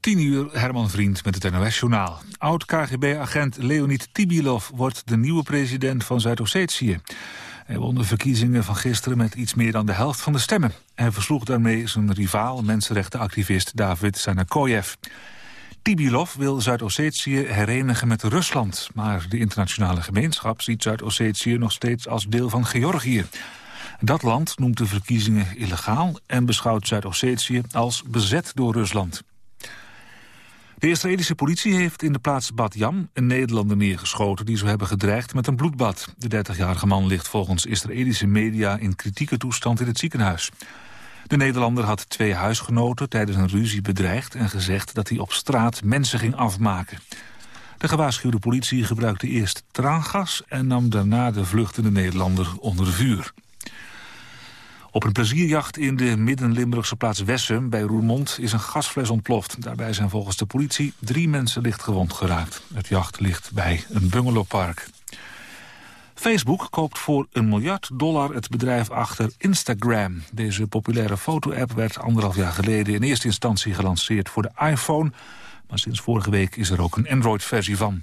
10 uur, Herman Vriend met het NOS-journaal. Oud-KGB-agent Leonid Tibilov wordt de nieuwe president van Zuid-Ossetië. Hij won de verkiezingen van gisteren met iets meer dan de helft van de stemmen. Hij versloeg daarmee zijn rivaal, mensenrechtenactivist David Sanakoyev. Tibilov wil Zuid-Ossetië herenigen met Rusland. Maar de internationale gemeenschap ziet Zuid-Ossetië nog steeds als deel van Georgië. Dat land noemt de verkiezingen illegaal en beschouwt Zuid-Ossetië als bezet door Rusland. De Israëlische politie heeft in de plaats Bat Yam een Nederlander neergeschoten... die zou hebben gedreigd met een bloedbad. De 30-jarige man ligt volgens Israëlische media in kritieke toestand in het ziekenhuis. De Nederlander had twee huisgenoten tijdens een ruzie bedreigd... en gezegd dat hij op straat mensen ging afmaken. De gewaarschuwde politie gebruikte eerst traangas... en nam daarna de vluchtende Nederlander onder vuur. Op een plezierjacht in de midden-Limburgse plaats Wessem bij Roermond is een gasfles ontploft. Daarbij zijn volgens de politie drie mensen licht gewond geraakt. Het jacht ligt bij een bungalowpark. Facebook koopt voor een miljard dollar het bedrijf achter Instagram. Deze populaire foto-app werd anderhalf jaar geleden in eerste instantie gelanceerd voor de iPhone. Maar sinds vorige week is er ook een Android-versie van.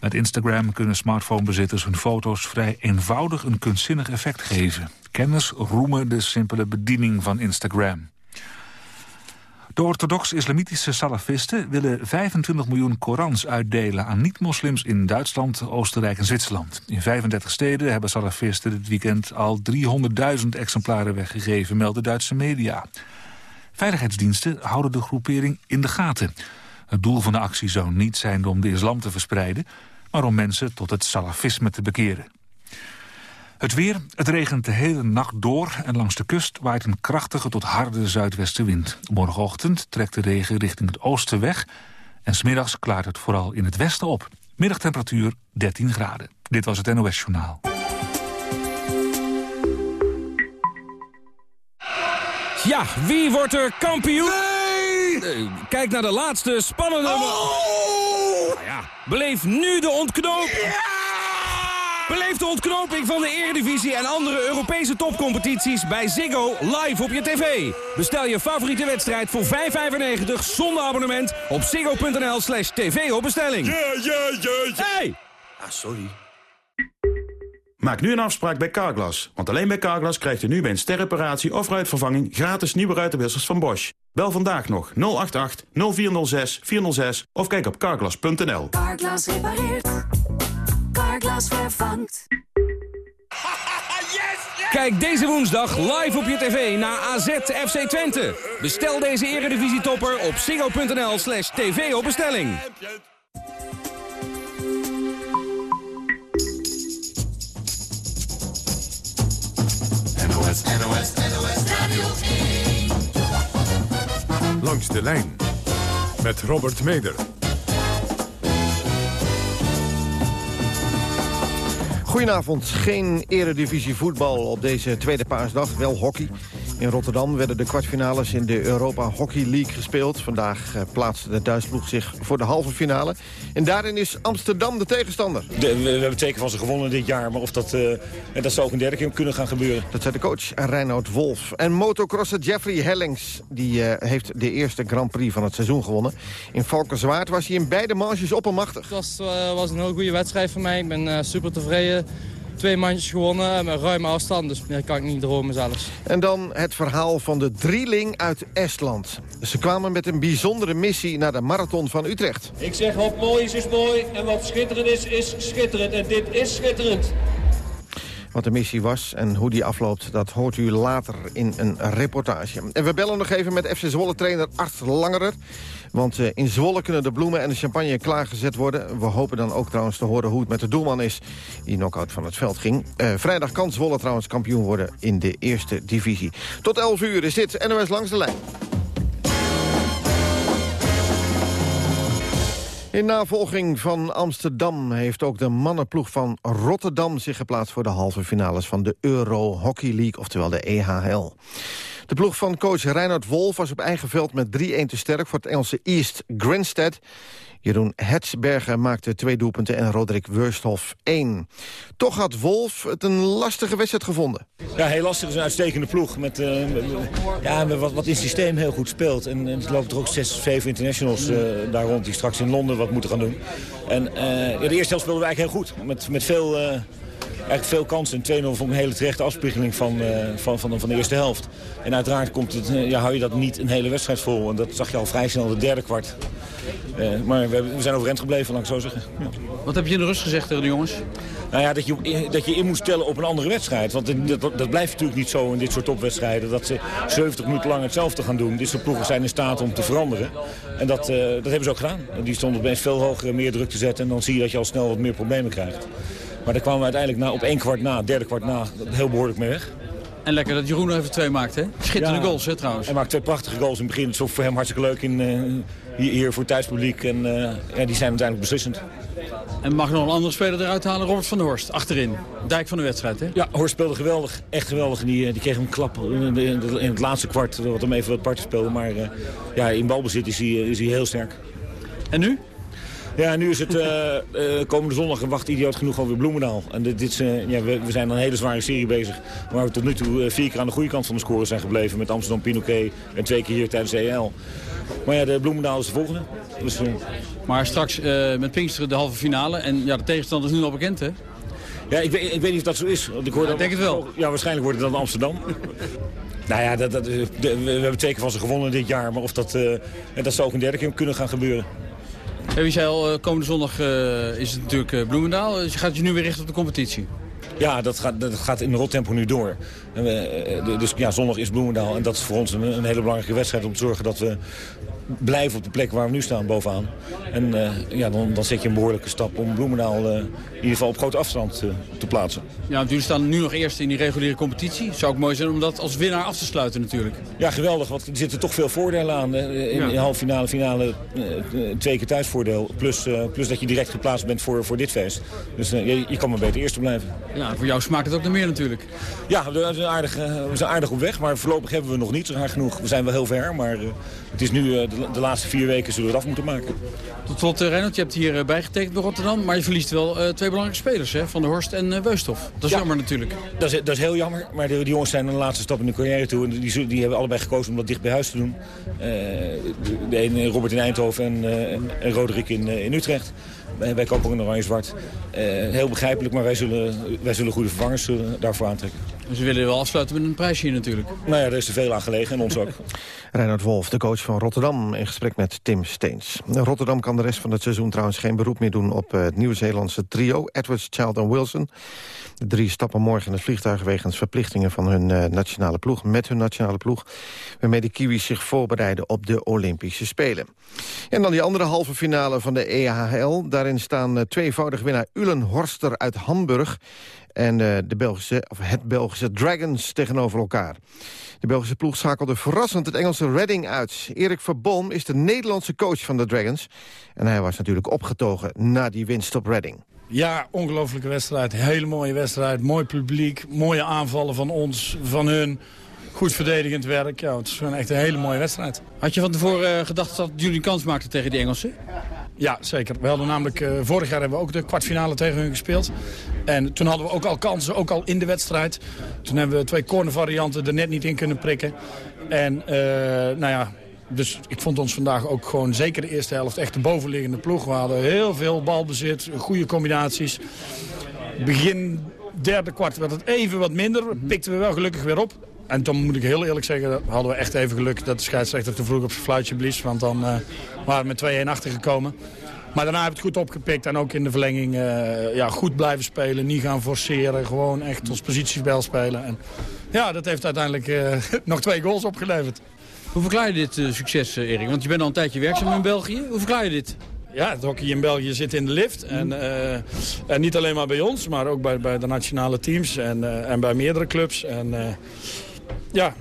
Met Instagram kunnen smartphonebezitters hun foto's vrij eenvoudig een kunstzinnig effect geven. Kenners roemen de simpele bediening van Instagram. De orthodox-islamitische salafisten willen 25 miljoen Korans uitdelen aan niet-moslims in Duitsland, Oostenrijk en Zwitserland. In 35 steden hebben salafisten dit weekend al 300.000 exemplaren weggegeven, melden Duitse media. Veiligheidsdiensten houden de groepering in de gaten. Het doel van de actie zou niet zijn om de islam te verspreiden, maar om mensen tot het salafisme te bekeren. Het weer, het regent de hele nacht door en langs de kust waait een krachtige tot harde zuidwestenwind. Morgenochtend trekt de regen richting het oosten weg en smiddags klaart het vooral in het westen op. Middagtemperatuur 13 graden. Dit was het NOS Journaal. Ja, wie wordt er kampioen? Nee! Kijk naar de laatste spannende... Oh! Ja, beleef nu de ontknoping. Beleef de ontknoping van de Eredivisie en andere Europese topcompetities bij Ziggo live op je tv. Bestel je favoriete wedstrijd voor 5,95 zonder abonnement op ziggo.nl slash tv op bestelling. Ja, ja, ja, Hey! Ah, sorry. Maak nu een afspraak bij Carglass. Want alleen bij Carglass krijgt u nu bij een sterreparatie of ruitvervanging... gratis nieuwe ruitenwissers van Bosch. Bel vandaag nog 088 0406 406 of kijk op carglass.nl. Carglass repareert. Carglass vervangt. Kijk deze woensdag live op je tv naar AZ FC Twente. Bestel deze eredivisietopper op ziggo.nl slash tv op bestelling. NOS, NOS, NOS Radio 1. Langs de lijn met Robert Meder. Goedenavond. Geen eredivisie voetbal op deze tweede paasdag, wel hockey. In Rotterdam werden de kwartfinales in de Europa Hockey League gespeeld. Vandaag eh, plaatste de Duitsploeg zich voor de halve finale. En daarin is Amsterdam de tegenstander. De, we, we hebben teken van ze gewonnen dit jaar, maar of dat, eh, en dat zou ook een derde keer kunnen gaan gebeuren. Dat zei de coach Reinoud Wolf. En motocrosser Jeffrey Hellings die, eh, heeft de eerste Grand Prix van het seizoen gewonnen. In Valkenswaard was hij in beide manches oppermachtig. Het was, eh, was een heel goede wedstrijd voor mij. Ik ben eh, super tevreden. Twee mandjes gewonnen met ruime afstand, dus meer kan ik niet dromen zelfs. En dan het verhaal van de drieling uit Estland. Ze kwamen met een bijzondere missie naar de marathon van Utrecht. Ik zeg wat mooi is, is mooi. En wat schitterend is, is schitterend. En dit is schitterend. Wat de missie was en hoe die afloopt, dat hoort u later in een reportage. En we bellen nog even met FC Zwolle-trainer Art Langerer. Want eh, in Zwolle kunnen de bloemen en de champagne klaargezet worden. We hopen dan ook trouwens te horen hoe het met de doelman is... die knock-out van het veld ging. Eh, vrijdag kan Zwolle trouwens kampioen worden in de eerste divisie. Tot 11 uur is dit NOS Langs de Lijn. In navolging van Amsterdam heeft ook de mannenploeg van Rotterdam zich geplaatst voor de halve finales van de Euro Hockey League, oftewel de EHL. De ploeg van coach Reinhard Wolf was op eigen veld met 3-1 te sterk... voor het Engelse East Grinstead. Jeroen Hetsberger maakte twee doelpunten en Roderick Wursthof één. Toch had Wolf het een lastige wedstrijd gevonden. Ja, heel lastig. Het is een uitstekende ploeg. Met, uh, ja, wat, wat in het systeem heel goed speelt. En, en er lopen er ook zes, zeven internationals uh, daar rond die straks in Londen wat moeten gaan doen. En uh, de eerste helft speelden we eigenlijk heel goed. Met, met veel, eigenlijk veel kansen. 2-0 vond een hele terechte afspiegeling van, van, van, van, de eerste helft. En uiteraard komt het, ja, hou je dat niet een hele wedstrijd vol. En dat zag je al vrij snel de derde kwart. Uh, maar we, we, zijn overeind gebleven, laat ik zo zeggen. Ja. Wat heb je in de rust gezegd tegen de jongens? Nou ja, dat je, dat je in moet stellen op een andere wedstrijd. Want dat, dat, blijft natuurlijk niet zo in dit soort topwedstrijden. Dat ze 70 minuten lang hetzelfde gaan doen. Dit soort ploegen zijn in staat om te veranderen. En dat, uh, dat hebben ze ook gedaan. Die stonden opeens veel hoger, meer druk te zetten. En dan zie je dat je al snel wat meer problemen krijgt. Maar daar kwamen we uiteindelijk na, op één kwart na, derde kwart na, heel behoorlijk mee weg. En lekker dat Jeroen even twee maakt, hè? Schitterende ja, goals, hè, trouwens. Hij maakt twee prachtige goals in het begin. Het is voor hem hartstikke leuk in, uh, hier, hier, voor het thuispubliek. En uh, ja, die zijn uiteindelijk beslissend. En mag nog een andere speler eruit halen? Robert van der Horst, achterin. Dijk van de wedstrijd, hè? Ja, Horst speelde geweldig. Echt geweldig. Die, die kreeg een klap in, in het laatste kwart, wat hem even wat parten speelde. Maar uh, ja, in balbezit is hij, is hij heel sterk. En nu? Ja, nu is het uh, uh, komende zondag wacht idioot genoeg alweer Bloemendaal. En dit, dit uh, ja, we, we, zijn een hele zware serie bezig. Waar we tot nu toe vier keer aan de goede kant van de score zijn gebleven. Met Amsterdam Pinoquet en twee keer hier tijdens de EL. Maar ja, de Bloemendaal is de volgende. Dus, maar straks met Pinksteren de halve finale. En ja, de tegenstander is nu al bekend, hè? Ja, ik weet, ik weet niet of dat zo is. Want ik hoor ja, denk het wel. Ja, waarschijnlijk wordt het dan Amsterdam. nou ja, dat, dat, we hebben twee keer van ze gewonnen dit jaar. Maar of dat, dat zou ook een derde keer kunnen gaan gebeuren. Ja, wie zei al, komende zondag uh, is het natuurlijk uh, Bloemendaal. Dus je gaat je nu weer richten op de competitie. Ja, dat gaat, dat gaat in rottempo nu door. We, dus ja, zondag is Bloemendaal. En dat is voor ons een, hele belangrijke wedstrijd om te zorgen dat we blijven op de plek waar we nu staan, bovenaan. En uh, ja, dan, dan zet je een behoorlijke stap om Bloemendaal uh, in ieder geval op grote afstand uh, te plaatsen. Ja, want jullie staan nu nog eerst in die reguliere competitie. Zou ook mooi zijn om dat als winnaar af te sluiten natuurlijk. Ja, geweldig, want er zitten toch veel voordelen aan. In, ja. in halve finale, finale twee keer thuisvoordeel. Plus, plus dat je direct geplaatst bent voor, voor dit feest. Dus je, je kan maar beter eerste blijven. Ja, voor jou smaakt het ook naar meer natuurlijk. Ja, we zijn aardig, we zijn aardig op weg, maar voorlopig hebben we nog niet zo hard genoeg. We zijn wel heel ver, maar het is nu de, de laatste vier weken zullen we het af moeten maken. Tot slot, uh, Reinhard, je hebt hier uh, bijgetekend bij Rotterdam. Maar je verliest wel twee belangrijke spelers, hè? Van der Horst en Weusthof. Dat is ja, jammer natuurlijk. Dat is, dat is heel jammer. Maar die jongens zijn aan de laatste stap in de carrière toe. En die, die hebben allebei gekozen om dat dicht bij huis te doen. de ene Robert in Eindhoven en, en Roderick in, in Utrecht. Wij kopen een oranje-zwart. heel begrijpelijk, maar wij zullen, wij zullen goede vervangers daarvoor aantrekken. We willen wel afsluiten met een prijsje hier natuurlijk. Nou ja, er is te veel aan gelegen en ons ook. Reinhard Wolf, de coach van Rotterdam, in gesprek met Tim Steens. Rotterdam kan de rest van het seizoen trouwens geen beroep meer doen... op het Nieuw-Zeelandse trio, Edwards, Child en Wilson. De drie stappen morgen in het vliegtuig wegens verplichtingen van hun uh, nationale ploeg... met hun nationale ploeg, waarmee de Kiwis zich voorbereiden op de Olympische Spelen. En dan die andere halve finale van de EHL. Daarin staan uh, tweevoudig winnaar Ulen Horster uit Hamburg en uh, de Belgische, of het Belgische Dragons tegenover elkaar. De Belgische ploeg schakelde verrassend het Engelse Reading uit. Erik Verboom is de Nederlandse coach van de Dragons. En hij was natuurlijk opgetogen na die winst op Reading. Ja, ongelofelijke wedstrijd. Hele mooie wedstrijd. Mooi publiek. Mooie aanvallen van ons, van hun. Goed verdedigend werk. Ja, het is gewoon echt een hele mooie wedstrijd. Had je van tevoren uh, gedacht dat jullie kans maakten tegen die Engelsen? Ja, zeker. We hadden namelijk, uh, vorig jaar hebben we ook de kwartfinale tegen hun gespeeld. En toen hadden we ook al kansen, ook al in de wedstrijd. Toen hebben we twee cornervarianten er net niet in kunnen prikken. En uh, nou ja, dus ik vond ons vandaag ook gewoon zeker de eerste helft echt de bovenliggende ploeg. We hadden heel veel balbezit, goede combinaties. Begin derde kwart werd het even wat minder. Pikten we wel gelukkig weer op. En toen moet ik heel eerlijk zeggen, hadden we echt even geluk dat de scheidsrechter te vroeg op zijn fluitje blies. Want dan uh, waren we met 2-1 achter gekomen. Maar daarna heb ik het goed opgepikt en ook in de verlenging uh, ja, goed blijven spelen. Niet gaan forceren, gewoon echt ons positiespel spelen. En ja, dat heeft uiteindelijk uh, nog twee goals opgeleverd. Hoe verklaar je dit uh, succes, Erik? Want je bent al een tijdje werkzaam in België. Hoe verklaar je dit? Ja, het hockey in België zit in de lift. En, en niet alleen maar bij ons, maar ook bij, bij de nationale teams en, en bij meerdere clubs. En ja,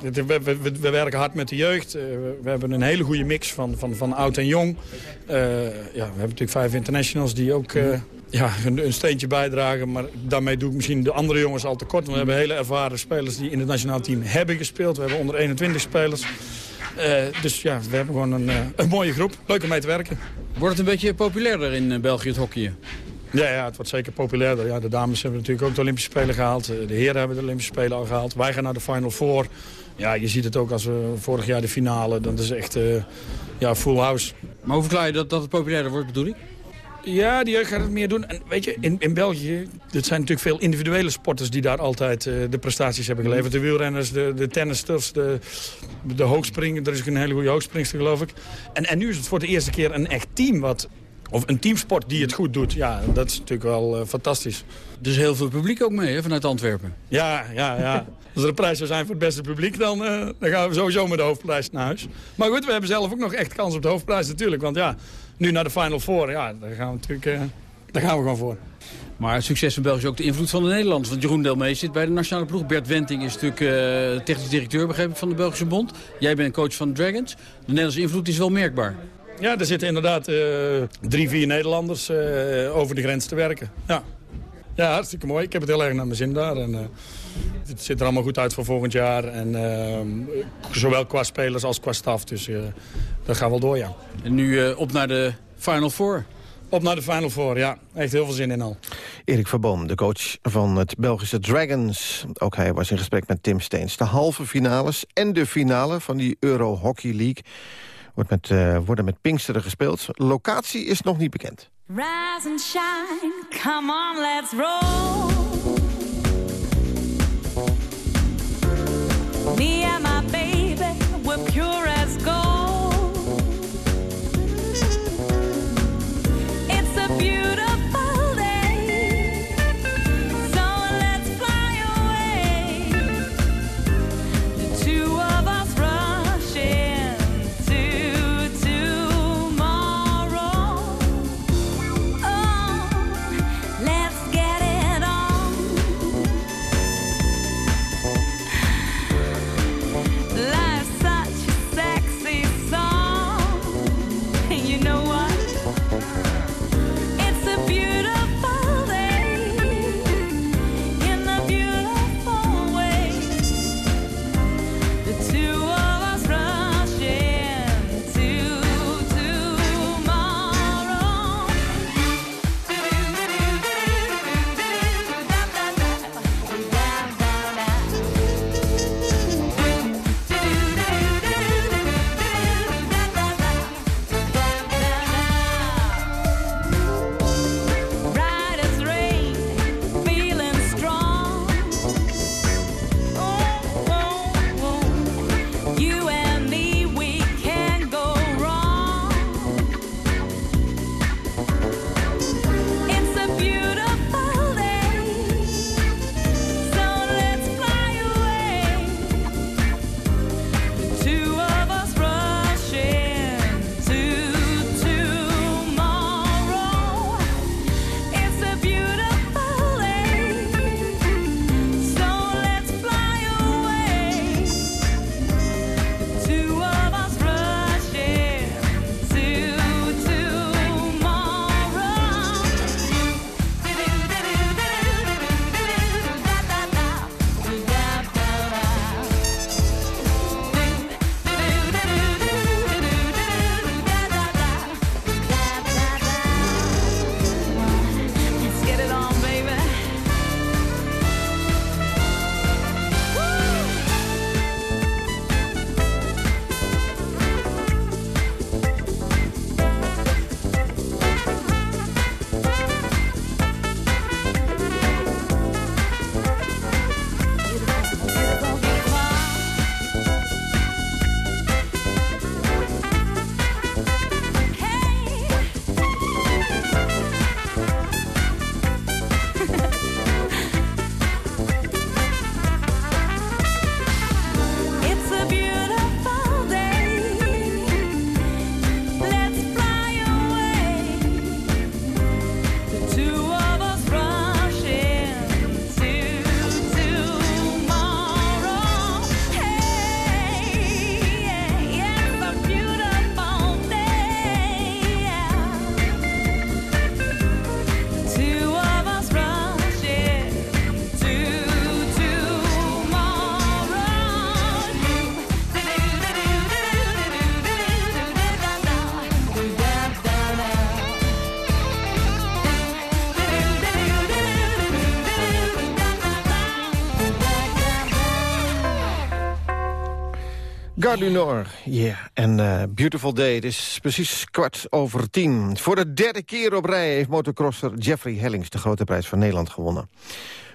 we, we, we, werken hard met de jeugd. we hebben een hele goede mix van, van, van oud en jong. ja, we hebben natuurlijk vijf internationals die ook ja, een, een, steentje bijdragen. Maar daarmee doe ik misschien de andere jongens al tekort. Want we hebben hele ervaren spelers die in het nationaal team hebben gespeeld. We hebben onder 21 spelers. dus ja, we hebben gewoon een, een mooie groep. Leuk om mee te werken. Wordt het een beetje populairder in België, het hockey? Ja, ja, het wordt zeker populairder. Ja, de dames hebben natuurlijk ook de Olympische Spelen gehaald. De heren hebben de Olympische Spelen al gehaald. Wij gaan naar de Final Four. Ja, je ziet het ook als we vorig jaar de finale. Dat is echt uh, ja, full house. Maar hoe verklaar je dat, dat het populairder wordt, bedoel ik? Ja, die jeugd gaat het meer doen. En weet je, in, in België, het zijn natuurlijk veel individuele sporters... die daar altijd uh, de prestaties hebben geleverd. De wielrenners, de, de tennisters, de, de hoogspringen. Er is een hele goede hoogspringster, geloof ik. En, en nu is het voor de eerste keer een echt team... wat of een teamsport die het goed doet, ja, dat is natuurlijk wel uh, fantastisch. Dus heel veel publiek ook mee, hè, vanuit Antwerpen? Ja, ja, ja. Als er een prijs zou zijn voor het beste publiek, dan, uh, dan gaan we sowieso met de hoofdprijs naar huis. Maar goed, we hebben zelf ook nog echt kans op de hoofdprijs natuurlijk. Want ja, nu naar de Final Four, ja, daar gaan we natuurlijk uh, daar gaan we gewoon voor. Maar het succes van België is ook de invloed van de Nederlanders. Want Jeroen Delmee zit bij de nationale ploeg. Bert Wenting is natuurlijk uh, technisch directeur begreep ik, van de Belgische bond. Jij bent coach van de Dragons. De Nederlandse invloed is wel merkbaar. Ja, er zitten inderdaad uh, drie, vier Nederlanders uh, over de grens te werken. Ja. ja, hartstikke mooi. Ik heb het heel erg naar mijn zin daar. En, uh, het ziet er allemaal goed uit voor volgend jaar. En, zowel qua spelers als qua staf. Dus dat gaat wel door, ja. En nu op naar de Final Four. Op naar de Final Four, ja. Echt heel veel zin in al. Erik Verboom, de coach van het Belgische Dragons. Ook hij was in gesprek met Tim Steens. De halve finales en de finale van die Euro Hockey League Wordt met, uh, worden met Pinksteren gespeeld. Locatie is nog niet bekend. Rise and shine, come on, let's roll. Me Du Nord, yeah. En uh, Beautiful Day, het is precies kwart over tien. Voor de derde keer op rij heeft motocrosser Jeffrey Hellings... de grote prijs van Nederland gewonnen.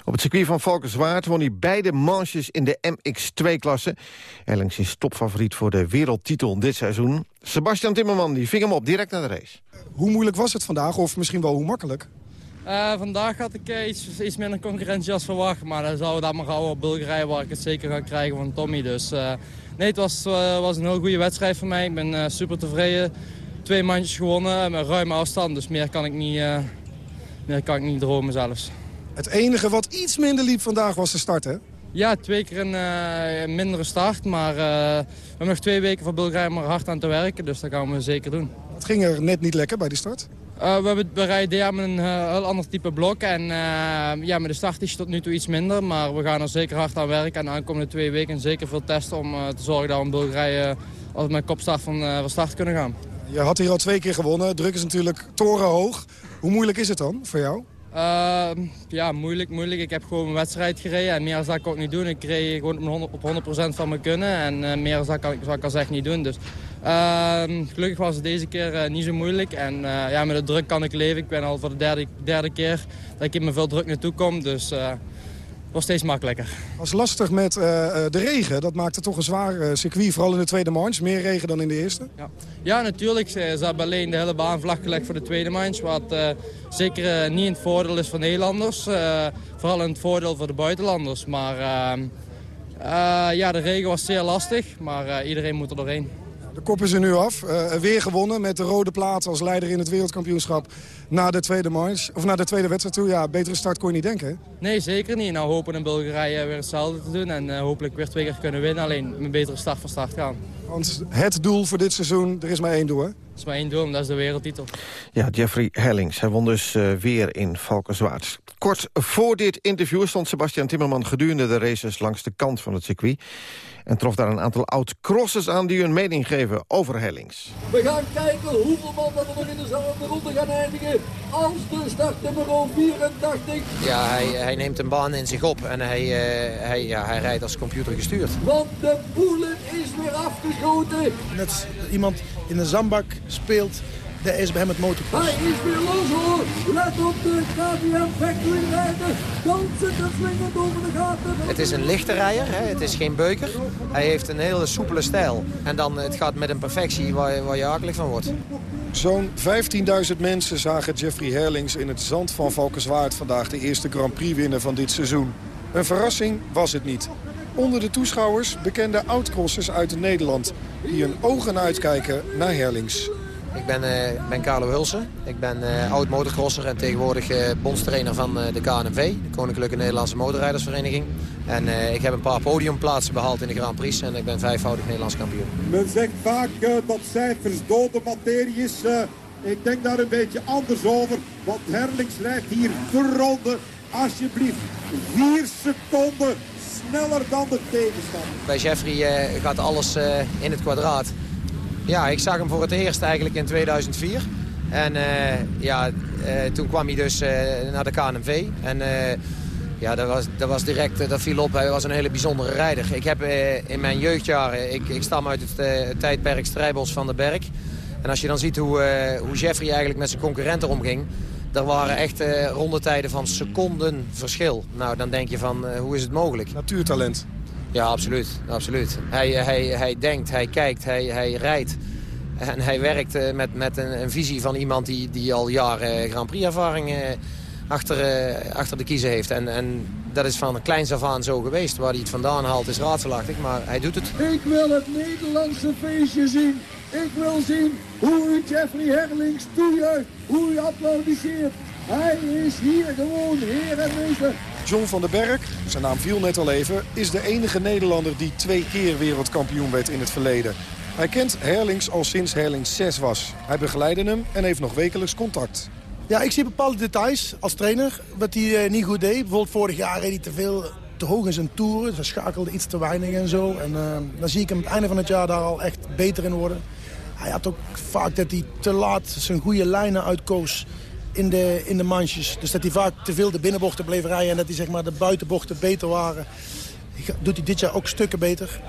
Op het circuit van Valkenswaard won hij beide manches in de MX2-klasse. Hellings is topfavoriet voor de wereldtitel dit seizoen. Sebastian Timmerman die ving hem op direct naar de race. Hoe moeilijk was het vandaag, of misschien wel hoe makkelijk? Uh, vandaag had ik uh, iets, iets, minder concurrentie als verwacht. Maar dan zouden we dat maar gauw op Bulgarije waar ik het zeker ga krijgen van Tommy. Dus uh, nee, het was, was een heel goede wedstrijd voor mij. Ik ben super tevreden. Twee mandjes gewonnen met ruime afstand. Dus meer kan ik niet, meer kan ik niet dromen zelfs. Het enige wat iets minder liep vandaag was de start, hè? Ja, twee keer een mindere start. Maar we hebben nog twee weken voor Bulgarije maar hard aan te werken. Dus dat gaan we zeker doen. Het ging er net niet lekker bij de start? Uh, we, hebben, we rijden ja, met een uh, heel ander type blok. En uh, ja, met de start is het tot nu toe iets minder. Maar we gaan er zeker hard aan werken. En de aankomende twee weken zeker veel testen om te zorgen dat we in Bulgarije als met kopstart van, van start kunnen gaan. Je had hier al twee keer gewonnen. Druk is natuurlijk torenhoog. Hoe moeilijk is het dan voor jou? ja, moeilijk, moeilijk. Ik heb gewoon mijn wedstrijd gereden en meer zou ik ook niet doen. Ik reed gewoon op 100%, op 100 van mijn kunnen en meer zou ik, zou ik als echt niet doen. Dus uh, gelukkig was het deze keer uh, niet zo moeilijk. En uh, ja, met de druk kan ik leven. Ik ben al voor de derde, derde keer dat ik in me veel druk naartoe kom. Dus uh, het was steeds makkelijker. Het was lastig met de regen. Dat maakte toch een zwaar circuit. Vooral in de tweede manche. Meer regen dan in de eerste. Ja, ja natuurlijk. Ze, hebben alleen de hele baan vlak gelegd voor de tweede manche. Wat zeker niet in het voordeel is voor Nederlanders. vooral in het voordeel voor de buitenlanders. Maar ehm, ja, de regen was zeer lastig. Maar iedereen moet er doorheen. De kop is er nu af. Uh, weer gewonnen met de rode plaat als leider in het wereldkampioenschap. Na de tweede march, of na de tweede wedstrijd toe. Ja, betere start kon je niet denken, hè? Nee, zeker niet. Nou hopen in Bulgarije weer hetzelfde te doen. En uh, hopelijk weer twee keer kunnen winnen. Alleen een betere start van start gaan. Want het doel voor dit seizoen, er is maar één doel, hè? Er is maar één doel, en dat is de wereldtitel. Ja, Jeffrey Hellings. Hij won dus uh, weer in Valkenswaard. Kort voor dit interview stond Sebastian Timmerman gedurende de races langs de kant van het circuit en trof daar een aantal oud-crossers aan die hun mening geven over Hellings. We gaan kijken hoeveel man dat we nog in dezelfde ronde gaan eindigen als de startnummer 84. Ja, hij, hij neemt een baan in zich op en hij, uh, hij, ja, hij rijdt als computer gestuurd. Want de boelen is weer afgeschoten. Net iemand in een zandbak speelt daar is bij hem het motorpas. Hij is weer los hoor. Let op de KTM Factory rijden. Dansen en swingend over de gaten. Het is een lichte rijder, hè? het is geen beuker. Hij heeft een hele soepele stijl. En dan het gaat met een perfectie waar, waar je akelig van wordt. Zo'n 15.000 mensen zagen Jeffrey Herlings in het zand van Valkenswaard vandaag de eerste Grand Prix winnen van dit seizoen. Een verrassing was het niet. Onder de toeschouwers bekende oudcrossers uit Nederland... die hun ogen uitkijken naar Herlings. Ik ben, uh, ben Carlo Hulsen. Ik ben uh, oud motocrosser en tegenwoordig uh, bondstrainer van de KNV, de Koninklijke Nederlandse Motorrijdersvereniging. En ik heb een paar podiumplaatsen behaald in de Grand Prix en ik ben vijfvoudig Nederlands kampioen. Men zegt vaak dat cijfers dode materie is. ik denk daar een beetje anders over, want Herlings rijdt hier de ronde. Alsjeblieft, vier seconden sneller dan de tegenstander. Bij Jeffrey gaat alles in het kwadraat. Ja, ik zag hem voor het eerst eigenlijk in 2004. En uh, ja, uh, toen kwam hij dus uh, naar de KNV. En ja, dat was, dat was direct, dat viel op. Hij was een hele bijzondere rijder. Ik heb in mijn jeugdjaren, ik, ik stam uit het tijdperk Strijbos van de Berg. En als je dan ziet hoe, hoe Jeffrey eigenlijk met zijn concurrenten omging... Er waren echt rondetijden van seconden verschil. Nou, dan denk je van, hoe is het mogelijk? Natuurtalent. Ja, absoluut. absoluut. Hij, hij, hij denkt, hij kijkt, hij, hij rijdt. En hij werkt eh, met, met een, een, visie van iemand die, die al jaren Grand Prix-ervaring eh, achter, eh, achter de kiezen heeft. En, en dat is van kleins af aan zo geweest. Waar hij het vandaan haalt is raadselachtig, maar hij doet het. Ik wil het Nederlandse feestje zien. Ik wil zien hoe u Jeffrey Herlings toejuicht, hoe u applaudisseert. Hij is hier gewoon heer en meester. John van den Berg, zijn naam viel net al even... is de enige Nederlander die twee keer wereldkampioen werd in het verleden. Hij kent Herlings al sinds Herlings 6 was. Hij begeleidde hem en heeft nog wekelijks contact. Ja, ik zie bepaalde details als trainer wat hij uh, niet goed deed. Bijvoorbeeld vorig jaar reed hij te veel te hoog in zijn toeren. Hij schakelde iets te weinig en zo. En uh, dan zie ik hem het einde van het jaar daar al echt beter in worden. Hij had ook vaak dat hij te laat zijn goede lijnen uitkoos in de, in de manches. Dus dat hij vaak te veel de binnenbochten bleef rijden... en dat hij zeg maar, de buitenbochten beter waren. Doet hij dit jaar ook stukken beter.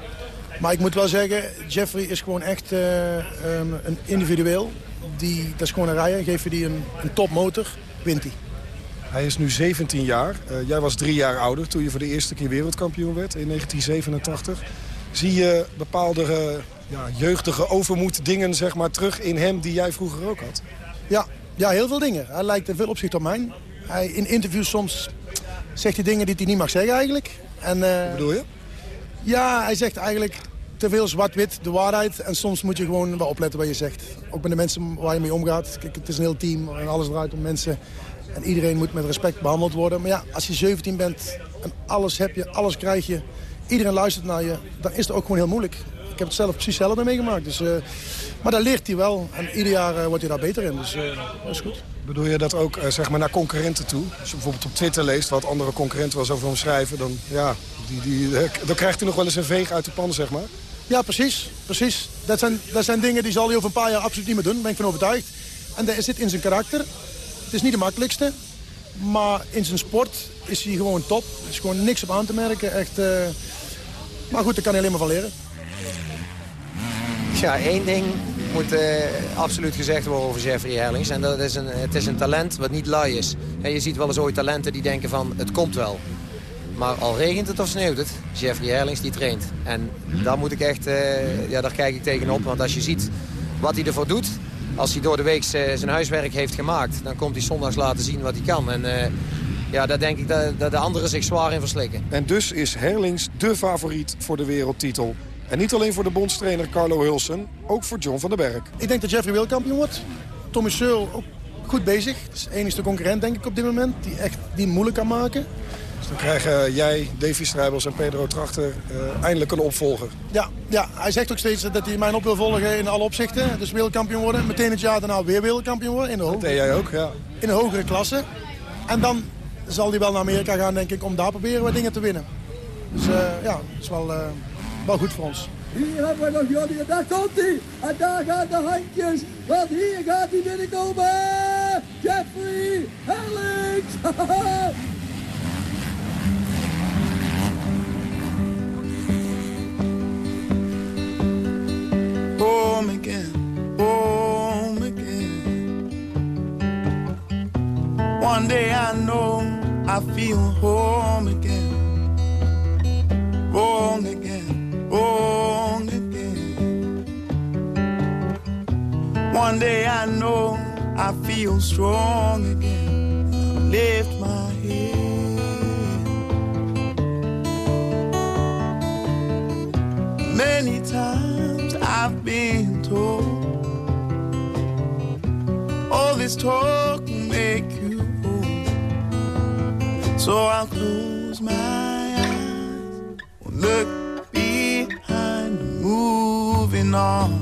Maar ik moet wel zeggen, Jeffrey is gewoon echt uh, um, een individueel. Die, dat is gewoon een rijder. Geef je die een, een topmotor, wint hij. Hij is nu 17 jaar. Uh, jij was drie jaar ouder toen je voor de eerste keer wereldkampioen werd in 1987. Zie je bepaalde uh, ja, jeugdige overmoed dingen zeg maar, terug in hem die jij vroeger ook had? Ja, ja heel veel dingen. Hij lijkt in veel opzicht op mij. Hij, in interviews soms zegt hij dingen die hij niet mag zeggen eigenlijk. En, uh, Wat bedoel je? Ja, hij zegt eigenlijk te veel zwart-wit, de waarheid. En soms moet je gewoon wel opletten wat je zegt. Ook met de mensen waar je mee omgaat. Kijk, het is een heel team en alles draait om mensen. En iedereen moet met respect behandeld worden. Maar ja, als je 17 bent en alles heb je, alles krijg je... iedereen luistert naar je, dan is het ook gewoon heel moeilijk. Ik heb het zelf precies hetzelfde meegemaakt. Dus, uh, maar daar leert hij wel. En ieder jaar uh, wordt hij daar beter in. Dus uh, dat is goed. Bedoel je dat ook zeg maar naar concurrenten toe? Als je bijvoorbeeld op Twitter leest wat andere concurrenten wel zo over hem schrijven... dan, ja, die, die, dan krijgt hij nog wel eens een veeg uit de pan, zeg maar. Ja, precies. precies. Dat, zijn, dat zijn dingen die zal hij over een paar jaar absoluut niet meer doen. Daar ben ik van overtuigd. En dat zit in zijn karakter. Het is niet de makkelijkste. Maar in zijn sport is hij gewoon top. Er is gewoon niks op aan te merken. Echt, uh... Maar goed, daar kan hij alleen maar van leren. Ja, één ding moet uh, absoluut gezegd worden over Jeffrey Herlings. En dat is een, het is een talent wat niet lui is. En je ziet wel eens ooit talenten die denken van het komt wel. Maar al regent het of sneeuwt het, Jeffrey Herlings die traint. En daar moet ik echt, uh, ja, daar kijk ik tegenop. Want als je ziet wat hij ervoor doet, als hij door de week zijn huiswerk heeft gemaakt... dan komt hij zondags laten zien wat hij kan. En ja, daar denk ik dat, dat de anderen zich zwaar in verslikken. En dus is Herlings de favoriet voor de wereldtitel. En niet alleen voor de bondstrainer Carlo Hulsen, ook voor John van den Berg. Ik denk dat Jeffrey wereldkampioen wordt. Tommy Searle ook goed bezig. Dat is de enige concurrent denk ik op dit moment die echt die moeilijk kan maken. Dus dan krijgen jij, Davy Strijbels en Pedro Trachter uh, eindelijk een opvolger. Ja, ja, hij zegt ook steeds dat hij mijn op wil volgen in alle opzichten. Dus wereldkampioen worden. Meteen het jaar daarna weer wereldkampioen worden. In de hogere, dat jij ook, ja. In de hogere klasse. En dan zal hij wel naar Amerika gaan, denk ik, om daar proberen wat dingen te winnen. Dus uh, ja, dat is wel, uh, wel goed voor ons. Hier hebben we nog Johnny en daar komt hij. En daar gaan de handjes. Want hier gaat hij binnenkomen. Jeffrey Herlings. home again, home again. One day I know I feel home again, wrong again, One day I know I feel strong again. Lift my head. Many times I've been told all this talk will make you old. So I'll close my eyes, look behind, moving on,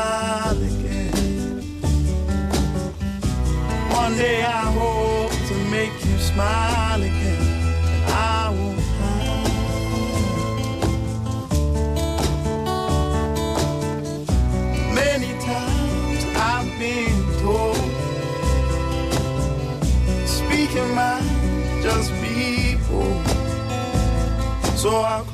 I hope to make you smile again. I won't hide. Many times I've been told Speaking mind, just be bold So I'll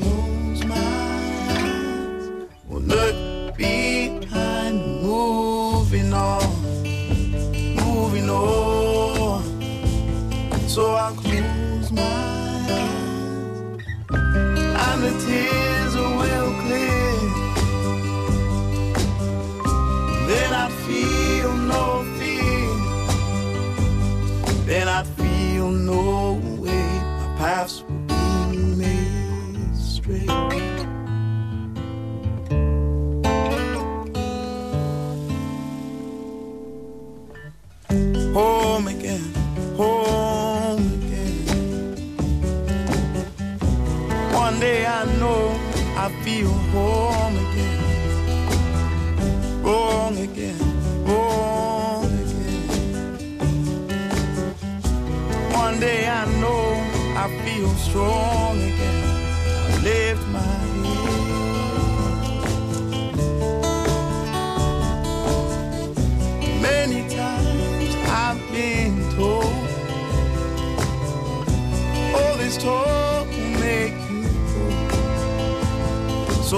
And born again, born again, born again. One day I know I feel strong.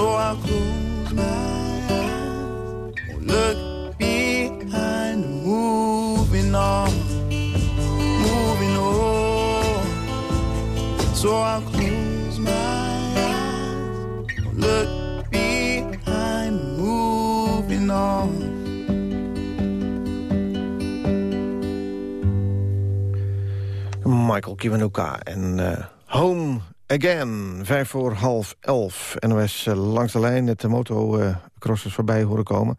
So I'll close my eyes, look behind, moving on, moving on. So I'll close my eyes, look behind, moving on. Michael Kiwanuka en eh, Home Again. Vijf voor half elf. NOS uh, langs de lijn de motocrossers voorbij horen komen.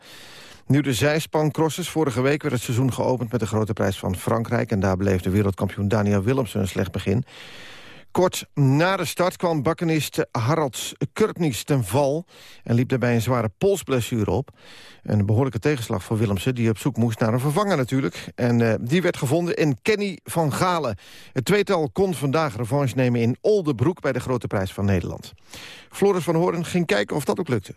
Nu de zijspancrossers. Vorige week werd het seizoen geopend met de grote prijs van Frankrijk. En daar bleef de wereldkampioen Daniel Willemsen een slecht begin. Kort na de start kwam bakkenist Harald Kurpnies ten val... en liep daarbij een zware polsblessure op. Een behoorlijke tegenslag voor Willemsen... die op zoek moest naar een vervanger natuurlijk. En uh, die werd gevonden in Kenny van Galen. Het tweetal kon vandaag revanche nemen in Oldebroek... bij de Grote Prijs van Nederland. Floris van Hoorn ging kijken of dat ook lukte.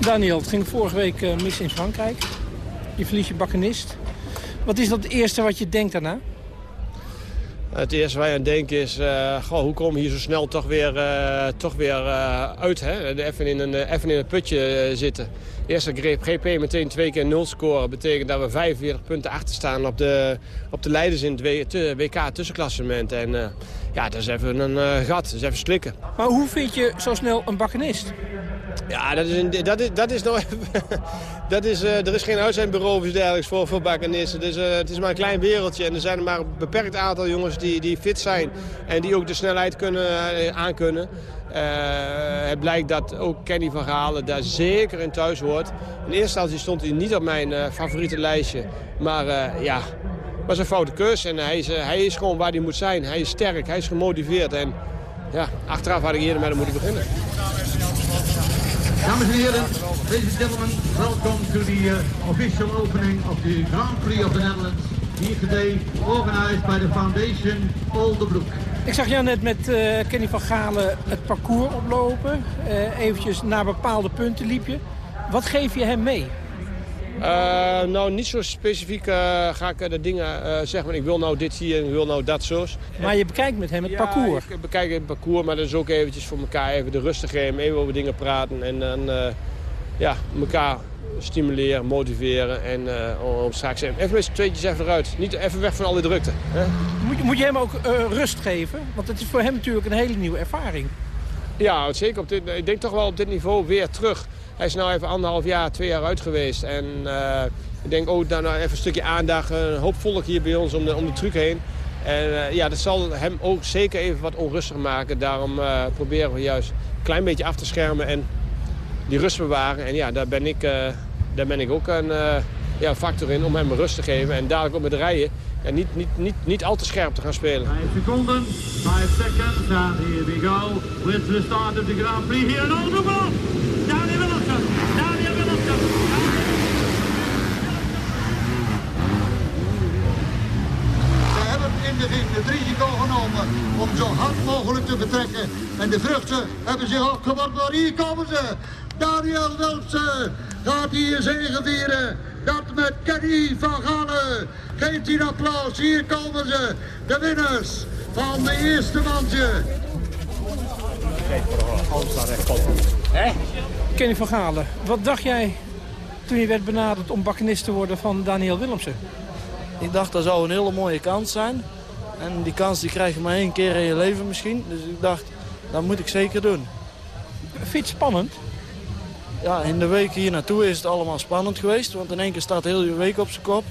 Daniel, het ging vorige week uh, mis in Frankrijk. Je verliest je bakkenist. Wat is dat het eerste wat je denkt daarna? Het eerste waar je aan denkt is, uh, goh, hoe kom je hier zo snel toch weer, uh, toch weer uh, uit? Hè? Even, in een, even in een putje zitten. Eerste GP meteen twee keer nul scoren. betekent dat we 45 punten achter staan op de, op de leiders in het WK tussenklassement. En ja, dat is even een gat, dat is even slikken. Maar hoe vind je zo snel een bakkenist? Ja, dat is, een, dat is, dat is nou even, dat is, uh, er is geen uitzendbureau of iets dergelijks voor, voor bakkenissen. Dus uh, het is maar een klein wereldje. En er zijn maar een beperkt aantal jongens die, die fit zijn. En die ook de snelheid kunnen, uh, aankunnen. het blijkt dat ook Kenny van Galen daar zeker in thuis hoort. In eerste instantie stond hij niet op mijn favoriete lijstje. Maar ja, was een foute keus. En hij is, hij is gewoon waar hij moet zijn. Hij is sterk, hij is gemotiveerd. En ja, achteraf had ik eerder met hem moeten beginnen. Dames en heren, ladies and gentlemen, welcome to the uh, official opening of the Grand Prix of the Netherlands. Here today, organized by the Foundation Oldebroek. Ik zag jou net met uh, Kenny van Galen het parcours oplopen. Uh, eventjes naar bepaalde punten liep je. Wat geef je hem mee? Uh, nou, niet zo specifiek uh, ga ik de dingen uh, zeggen. Maar ik wil nou dit hier en ik wil nou dat zo. Maar je bekijkt met hem het ja, parcours? ik bekijk het parcours, maar dat is ook eventjes voor elkaar even de rustig geven. Even over dingen praten en dan ja, elkaar stimuleren, motiveren. En om straks even, even met z'n tweetjes even eruit. Niet even weg van al die drukte. Hè? Moet, moet je hem ook rust geven? Want het is voor hem natuurlijk een hele nieuwe ervaring. Ja, zeker. Op dit, ik denk toch wel op dit niveau weer terug. Hij is nu even anderhalf jaar, twee jaar uit geweest. En uh, ik denk ook daar nou even een stukje aandacht. Een hoop volk hier bij ons om de, om de truc heen. En uh, ja, dat zal hem ook zeker even wat onrustig maken. Daarom uh, proberen we juist een klein beetje af te schermen en die rust bewaren. En ja, daar ben ik, daar ben ik ook een ja, factor in om hem rust te geven. En dadelijk ook met de rijden en niet, niet, niet, niet al te scherp te gaan spelen. 5 seconden, 5 seconds, and here we go with the start of the Grand Prix here in Oldenburg. Daniel Willemsen, Daniel Willemsen. Ze hebben in de ring het risico genomen om zo hard mogelijk te vertrekken. En de vruchten hebben zich opgeworpen, maar hier komen ze. Daniel Willemsen gaat hier zegen vieren. Dat met Kenny van Galen. Geeft hij een applaus. Hier komen ze. De winnaars van de eerste mandje. Kenny van Galen, wat dacht jij toen je werd benaderd om bakkenist te worden van Daniel Willemsen? Ik dacht dat zou een hele mooie kans zijn. En die kans die krijg je maar één keer in je leven misschien. Dus ik dacht, dat moet ik zeker doen. Vind je het spannend? Ja, in de week hier naartoe is het allemaal spannend geweest. Want in één keer staat heel je week op zijn kop.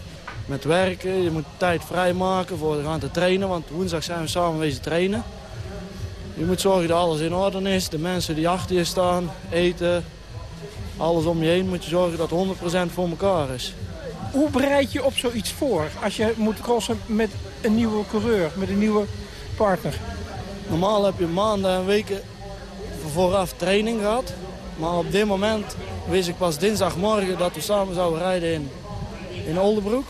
Met werken, je moet tijd vrijmaken voor te gaan te trainen. Want woensdag zijn we samen wezen trainen. Je moet zorgen dat alles in orde is. De mensen die achter je staan, eten, alles om je heen moet je zorgen dat 100% voor elkaar is. Hoe bereid je op zoiets voor als je moet crossen met een nieuwe coureur, met een nieuwe partner? Normaal heb je maanden en weken vooraf training gehad. Maar op dit moment wist ik pas dinsdagmorgen dat we samen zouden rijden in in Oldenbroek.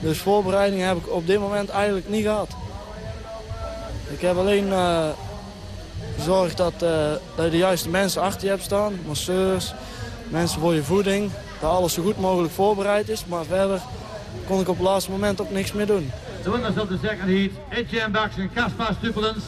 Dus voorbereiding heb ik op dit moment eigenlijk niet gehad. Ik heb alleen uh, gezorgd dat, uh, dat je de juiste mensen achter je hebt staan. Masseurs, mensen voor je voeding. Dat alles zo goed mogelijk voorbereid is. Maar verder kon ik op het laatste moment ook niks meer doen. The winners of the second heat, Etienne Bax and Caspar Stupelens.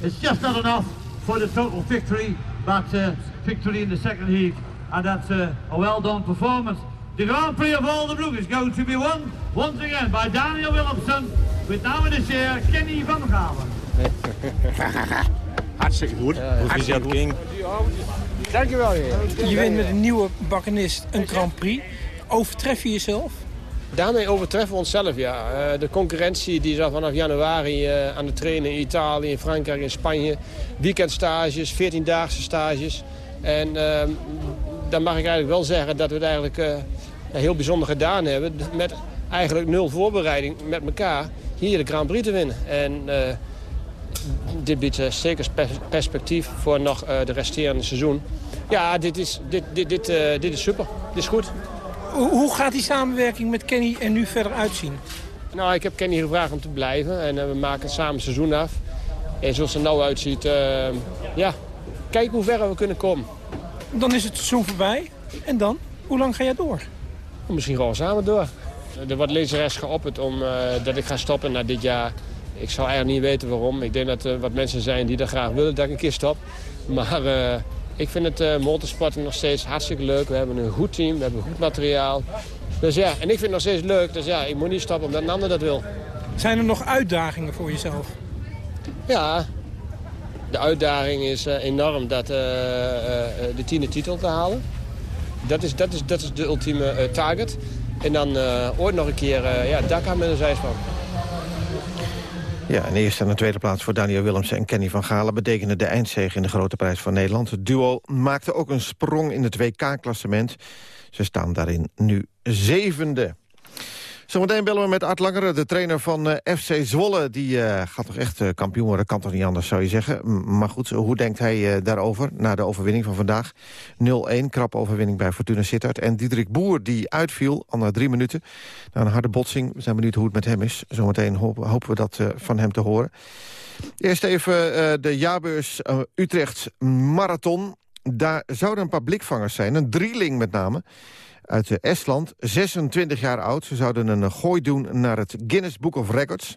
It's just not enough for the total victory, but uh, victory in the second heat. And that's uh, a well done performance. The Grand Prix of Alderbroek is going to be won once again by Daniel Willemsen. With now in chair Kenny van Galen. Hartstikke goed. Hartstikke King. Dankjewel. Je wint met een nieuwe bakkenist een Grand Prix. Overtref je jezelf? Daarmee overtreffen we onszelf, ja. Uh, de concurrentie die al vanaf januari uh, aan het trainen in Italië, in Frankrijk, in Spanje. Weekendstages, 14-daagse stages. En uh, dan mag ik eigenlijk wel zeggen dat we het eigenlijk uh, heel bijzonder gedaan hebben. Met eigenlijk nul voorbereiding met elkaar hier de Grand Prix te winnen. En dit biedt zeker perspectief voor nog de resterende seizoen. Ja, dit is, dit, dit, dit, dit is super. Dit is goed. Hoe gaat die samenwerking met Kenny er nu verder uitzien? Nou, ik heb Kenny gevraagd om te blijven en uh, we maken samen seizoen af. En zoals het er nou uitziet, uh, ja, kijk hoe ver we kunnen komen. Dan is het seizoen voorbij. En dan? Hoe lang ga jij door? Misschien gewoon samen door. Er wordt lezeres geopperd om uh, dat ik ga stoppen na dit jaar. Ik zou eigenlijk niet weten waarom. Ik denk dat er wat mensen zijn die dat graag willen dat ik een keer stop. Maar ik vind het uh, motorsporten nog steeds hartstikke leuk. We hebben een goed team, we hebben goed materiaal. Dus ja, en ik vind het nog steeds leuk. Dus ja, ik moet niet stoppen omdat een ander dat wil. Zijn er nog uitdagingen voor jezelf? Ja, de uitdaging is uh, enorm dat, uh, de tiende titel te halen. Dat is, dat is, dat is de ultieme target. En dan ooit nog een keer ja, Dakar met een zijspan. Ja, en eerste en de tweede plaats voor Daniel Willemsen en Kenny van Galen... betekende de eindzege in de Grote Prijs van Nederland. Het duo maakte ook een sprong in het WK-klassement. Ze staan daarin nu zevende. Zometeen bellen we met Art Langere, de trainer van uh, FC Zwolle. Die uh, gaat toch echt uh, kampioen worden, kan toch niet anders, zou je zeggen. Maar goed, hoe denkt hij daarover na de overwinning van vandaag? 0-1, krap overwinning bij Fortuna Sittard. En Diederik Boer, die uitviel, al na drie minuten. Na een harde botsing, we zijn benieuwd hoe het met hem is. Zometeen hopen, hopen we dat van hem te horen. Eerst even de jaarbeurs Utrecht Marathon. Daar zouden een paar blikvangers zijn, een drieling met name uit Estland, 26 jaar oud. Ze zouden een gooi doen naar het Guinness Book of Records.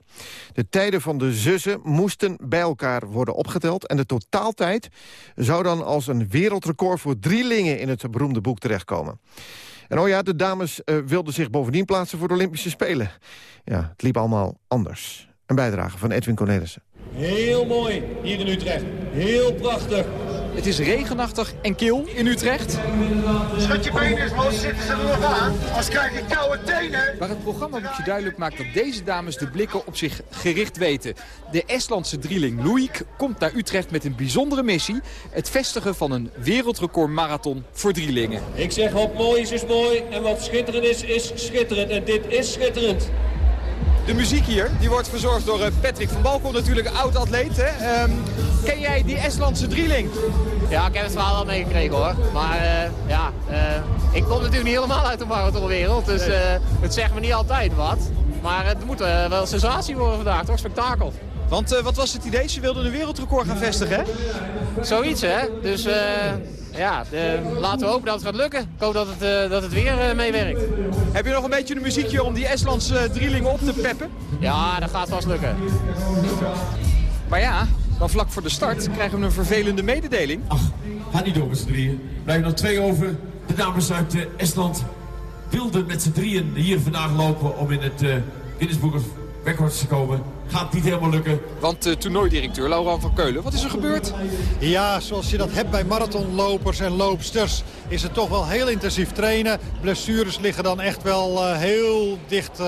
De tijden van de zussen moesten bij elkaar worden opgeteld... en de totaaltijd zou dan als een wereldrecord voor drielingen... in het beroemde boek terechtkomen. En oh ja, de dames uh, wilden zich bovendien plaatsen voor de Olympische Spelen. Ja, het liep allemaal anders. Een bijdrage van Edwin Cornelissen. Heel mooi hier in Utrecht. Heel prachtig. Het is regenachtig en kil in Utrecht. Schud je benen eens los, zitten ze er nog aan. Als krijg ik koude tenen. Waar het programmaboekje duidelijk maakt dat deze dames de blikken op zich gericht weten. De Estlandse drieling Luik komt naar Utrecht met een bijzondere missie. Het vestigen van een wereldrecord marathon voor drielingen. Ik zeg wat mooi is, is mooi. En wat schitterend is, is schitterend. En dit is schitterend. De muziek hier die wordt verzorgd door eh, Patrick van Balkon, natuurlijk oud-atleet. Um, ken jij die Estlandse drieling? Ja, ik heb het verhaal al meegekregen hoor. Maar uh, ja, uh, ik kom natuurlijk niet helemaal uit de marathonwereld. Dus uh, het zegt me niet altijd wat. Maar het moet wel een sensatie worden vandaag, toch? Spektakel. Want wat was het idee? Ze wilden een wereldrecord gaan vestigen, hè? Zoiets, hè? Dus ja, laten we hopen dat het gaat lukken. Ik hoop dat het, dat het weer meewerkt. Heb je nog een beetje een muziekje om die Estlandse drielingen op te peppen? Ja, dat gaat vast lukken. Maar ja, dan vlak voor de start krijgen we een vervelende mededeling. Ach, ga niet door met z'n drieën. Blijven nog twee over. De dames uit uh, Estland wilden met z'n drieën hier vandaag lopen om in het uh, Guinness Book of Records te komen. Gaat niet helemaal lukken. Want uh, toernooidirecteur Laurent van Keulen, wat is er gebeurd? Ja, zoals je dat hebt bij marathonlopers en loopsters... is het toch wel heel intensief trainen. Blessures liggen dan echt wel uh, heel dicht. Uh,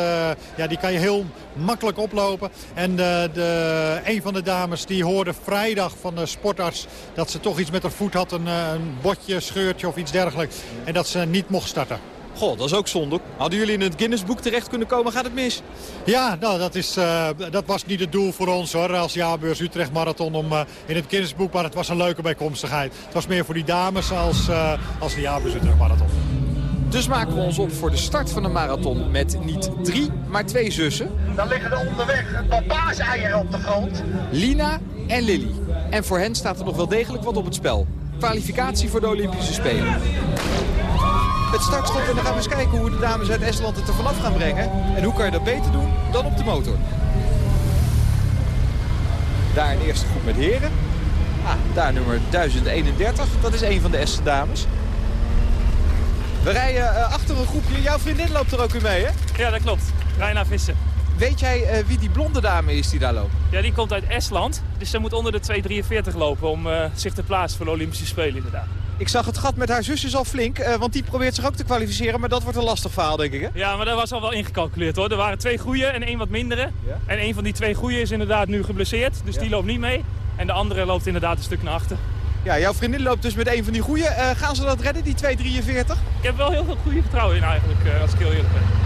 ja, die kan je heel makkelijk oplopen. En de, de, een van de dames die hoorde vrijdag van de sportarts... dat ze toch iets met haar voet had, een, een botje, scheurtje of iets dergelijks. En dat ze niet mocht starten. Goh, dat is ook zonde. Hadden jullie in het Guinnessboek terecht kunnen komen? Gaat het mis? Ja, nou, dat, is, uh, dat was niet het doel voor ons hoor. Als jaarbeurs Utrecht Marathon om uh, in het Guinnessboek. Maar het was een leuke bijkomstigheid. Het was meer voor die dames als, uh, als de jaarbeurs Utrecht Marathon. Dus maken we ons op voor de start van de marathon met niet drie, maar twee zussen. Dan liggen er onderweg een paar paaseieren op de grond. Lina en Lily. En voor hen staat er nog wel degelijk wat op het spel. Kwalificatie voor de Olympische Spelen. Het startschot en dan gaan we eens kijken hoe de dames uit Estland het er vanaf gaan brengen. En hoe kan je dat beter doen dan op de motor. Daar een eerste groep met heren. Ah, daar nummer 1031. Dat is een van de Estse dames. We rijden uh, achter een groepje. Jouw vriendin loopt er ook weer mee, hè? Ja, dat klopt. Reina Vissen. Weet jij uh, wie die blonde dame is die daar loopt? Ja, die komt uit Estland. Dus ze moet onder de 2.43 lopen om uh, zich te plaatsen voor de Olympische Spelen inderdaad. Ik zag het gat met haar zus is al flink, uh, want die probeert zich ook te kwalificeren. Maar dat wordt een lastig verhaal, denk ik, hè? Ja, maar dat was al wel ingecalculeerd, hoor. Er waren twee goeie en één wat mindere. Ja? En een van die twee goeie is inderdaad nu geblesseerd, dus ja. die loopt niet mee. En de andere loopt inderdaad een stuk naar achter. Ja, jouw vriendin loopt dus met een van die goeie. Uh, gaan ze dat redden, die 2.43? Ik heb wel heel veel goede vertrouwen in eigenlijk, uh, als ik heel eerlijk ben.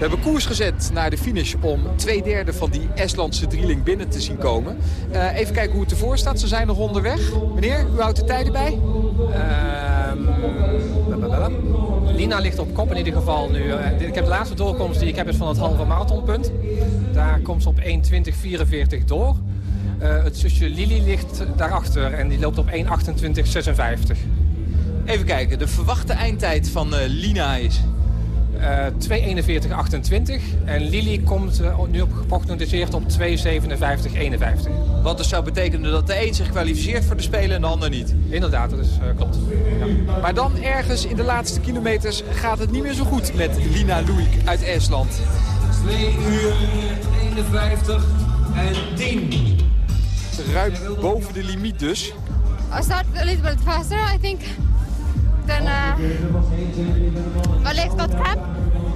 We hebben koers gezet naar de finish om twee derde van die Estlandse drieling binnen te zien komen. Uh, even kijken hoe het ervoor staat. Ze zijn nog onderweg. Meneer, u houdt de tijden bij? Uh, Lina ligt op kop in ieder geval nu. Uh, ik heb de laatste doorkomst die ik heb is van het halve marathonpunt. Daar komt ze op 1.20.44 door. Uh, het zusje Lili ligt daarachter en die loopt op 1.28.56. Even kijken, de verwachte eindtijd van uh, Lina is... Uh, 2.41.28 en Lili komt uh, nu op geprognosticeerd op 2.57.51. Wat dus zou betekenen dat de een zich kwalificeert voor de Spelen en de ander niet? Inderdaad, dat is, uh, klopt. Ja. Maar dan ergens in de laatste kilometers gaat het niet meer zo goed met Lina Luik uit Estland. 2 uur 51 en 10. Ruim boven de limiet dus. I started a little bit faster, I think. Then uh, got cramp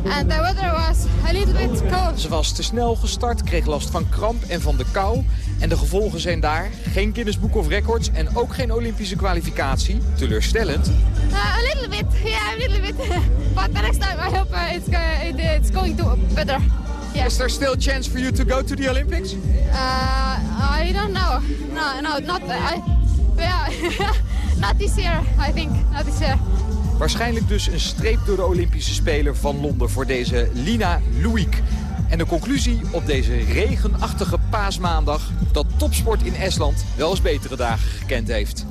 and the weather was a little bit cold. Ze was te snel gestart, kreeg last van kramp en van de kou. En de gevolgen zijn daar geen Guinness Book of Records en ook geen Olympische kwalificatie. Teleurstellend. Uh, a little bit, yeah, a little bit. But the next time I hope it's, uh, it's going to better. Yeah. Is there still chance for you to go to the Olympics? Uh, I don't know. No, no, not. I, yeah, not. I think not this year. Waarschijnlijk dus een streep door de Olympische Speler van Londen voor deze Lina Luik. En de conclusie op deze regenachtige paasmaandag... dat topsport in Estland wel eens betere dagen gekend heeft.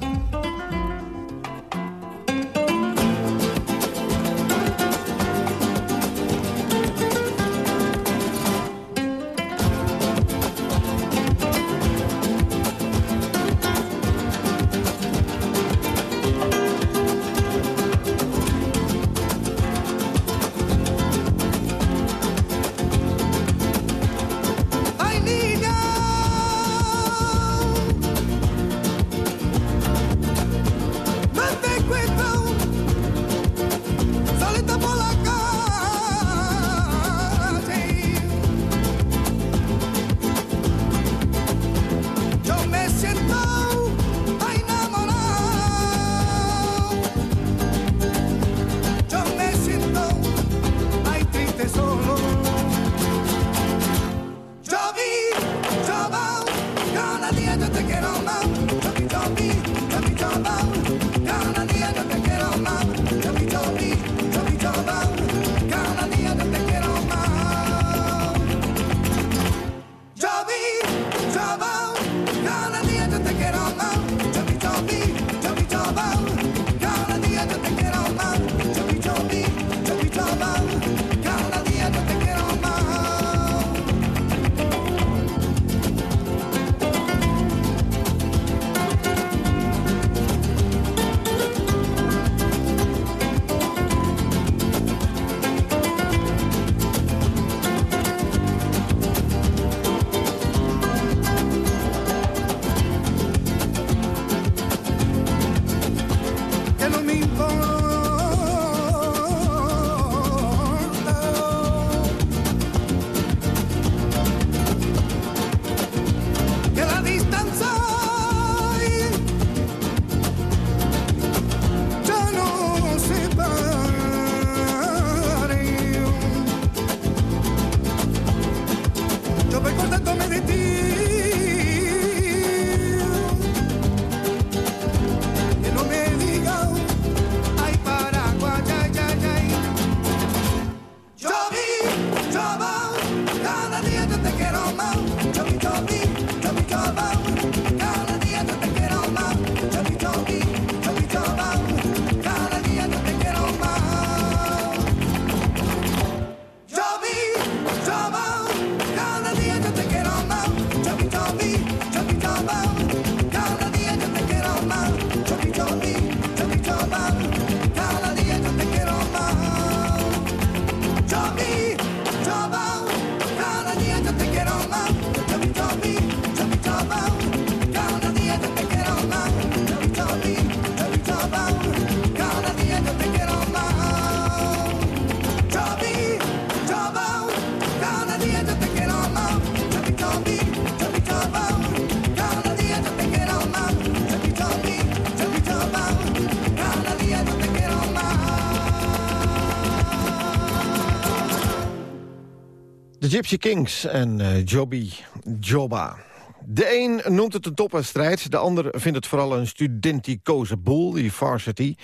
Gypsy Kings en uh, Joby Joba. De een noemt het een topwedstrijd, de ander vindt het vooral een studenticoze boel, die varsity.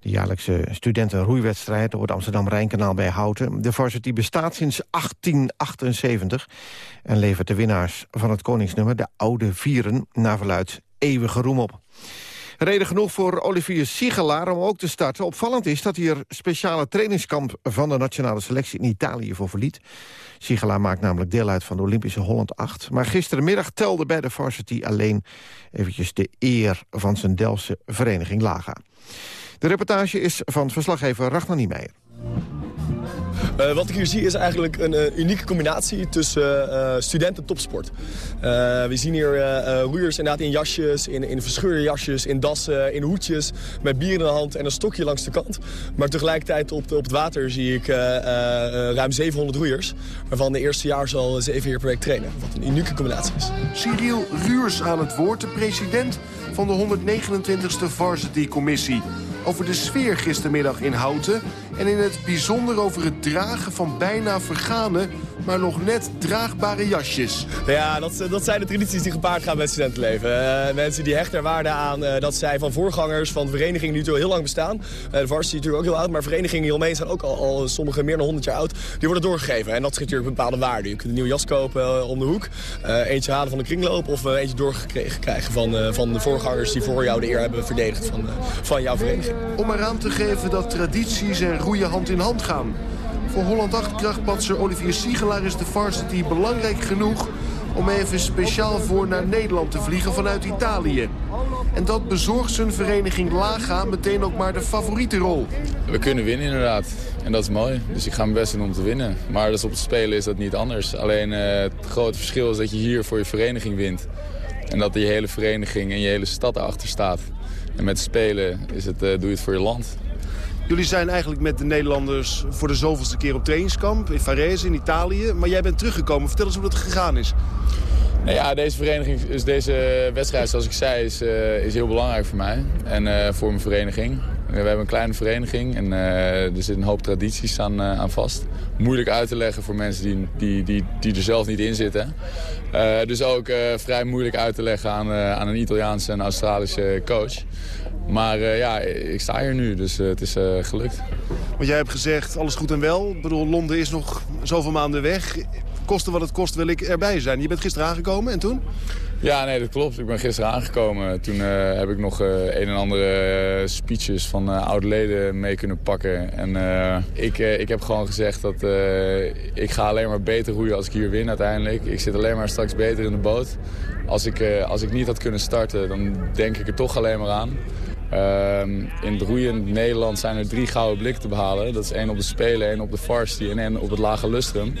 De jaarlijkse studentenroeiwedstrijd over het Amsterdam-Rijnkanaal bij Houten. De varsity bestaat sinds 1878 en levert de winnaars van het koningsnummer, de oude vieren, naar verluid eeuwige roem op. Reden genoeg voor Olivier Sigelaar om ook te starten. Opvallend is dat hij er speciale trainingskamp van de nationale selectie in Italië voor verliet. Sigelaar maakt namelijk deel uit van de Olympische Holland 8. Maar gisterenmiddag telde bij de varsity alleen eventjes de eer van zijn Delftse vereniging Laga. De reportage is van verslaggever Ragnar Niemeyer. Uh, wat ik hier zie is eigenlijk een uh, unieke combinatie tussen uh, student en topsport. we zien hier roeiers inderdaad in jasjes, in, in verscheurde jasjes, in dassen, in hoedjes, met bier in de hand en een stokje langs de kant. Maar tegelijkertijd op, op het water zie ik ruim 700 roeiers, waarvan de eerste jaar zal zeven keer per week trainen. Wat een unieke combinatie is. Cyril Ruurs aan het woord, de president van de 129e Varsity-commissie over de sfeer gistermiddag in Houten... en in het bijzonder over het dragen van bijna vergane maar nog net draagbare jasjes. Ja, dat, dat zijn de tradities die gepaard gaan met studentenleven. Uh, mensen die hechten waarde aan uh, dat zij van voorgangers, van verenigingen die natuurlijk heel lang bestaan. Uh, de varsity natuurlijk ook heel oud, maar verenigingen hieromheen zijn ook al, al sommige meer dan 100 jaar oud. Die worden doorgegeven en dat is natuurlijk bepaalde waarde. Je kunt een nieuwe jas kopen om de hoek, eentje halen van de kringloop of eentje doorgekregen krijgen van, van de voorgangers die voor jou de eer hebben verdedigd van, van jouw vereniging. Om eraan te geven dat tradities en roeien hand in hand gaan. Voor Holland 8 krachtpatser Olivier Siegelaar is de varsity belangrijk genoeg om even speciaal voor naar Nederland te vliegen vanuit Italië. En dat bezorgt zijn vereniging Laga meteen ook maar de favoriete rol. We kunnen winnen inderdaad. En dat is mooi. Dus ik ga mijn best doen om te winnen. Maar dus op het spelen is dat niet anders. Alleen uh, het grote verschil is dat je hier voor je vereniging wint. En dat je hele vereniging en je hele stad erachter staat. En met spelen is het, uh, doe je het voor je land. Jullie zijn eigenlijk met de Nederlanders voor de zoveelste keer op trainingskamp in Varese in Italië. Maar jij bent teruggekomen. Vertel eens hoe dat gegaan is. Nou ja, deze vereniging, deze wedstrijd, zoals ik zei, is, uh, is heel belangrijk voor mij. En uh, voor mijn vereniging. We hebben een kleine vereniging en uh, er zit een hoop tradities aan, aan vast. Moeilijk uit te leggen voor mensen die, die, die, die er zelf niet in zitten. dus ook vrij moeilijk uit te leggen aan, aan een Italiaanse en Australische coach. Maar ja, ik sta hier nu, dus het is gelukt. Want jij hebt gezegd, alles goed en wel. Ik bedoel, Londen is nog zoveel maanden weg. Kosten wat het kost wil ik erbij zijn. Je bent gisteren aangekomen en toen? Ja, nee, dat klopt. Ik ben gisteren aangekomen. Toen heb ik nog een en andere speeches van oude leden mee kunnen pakken. En ik, ik heb gewoon gezegd dat ik ga alleen maar beter roeien als ik hier win uiteindelijk. Ik zit alleen maar straks beter in de boot. Als ik, als ik niet had kunnen starten, dan denk ik er toch alleen maar aan. Um, in het roeien Nederland zijn er drie gouden blikken te behalen. Dat is één op de Spelen, één op de Varsity en één op het Lage Lustrum.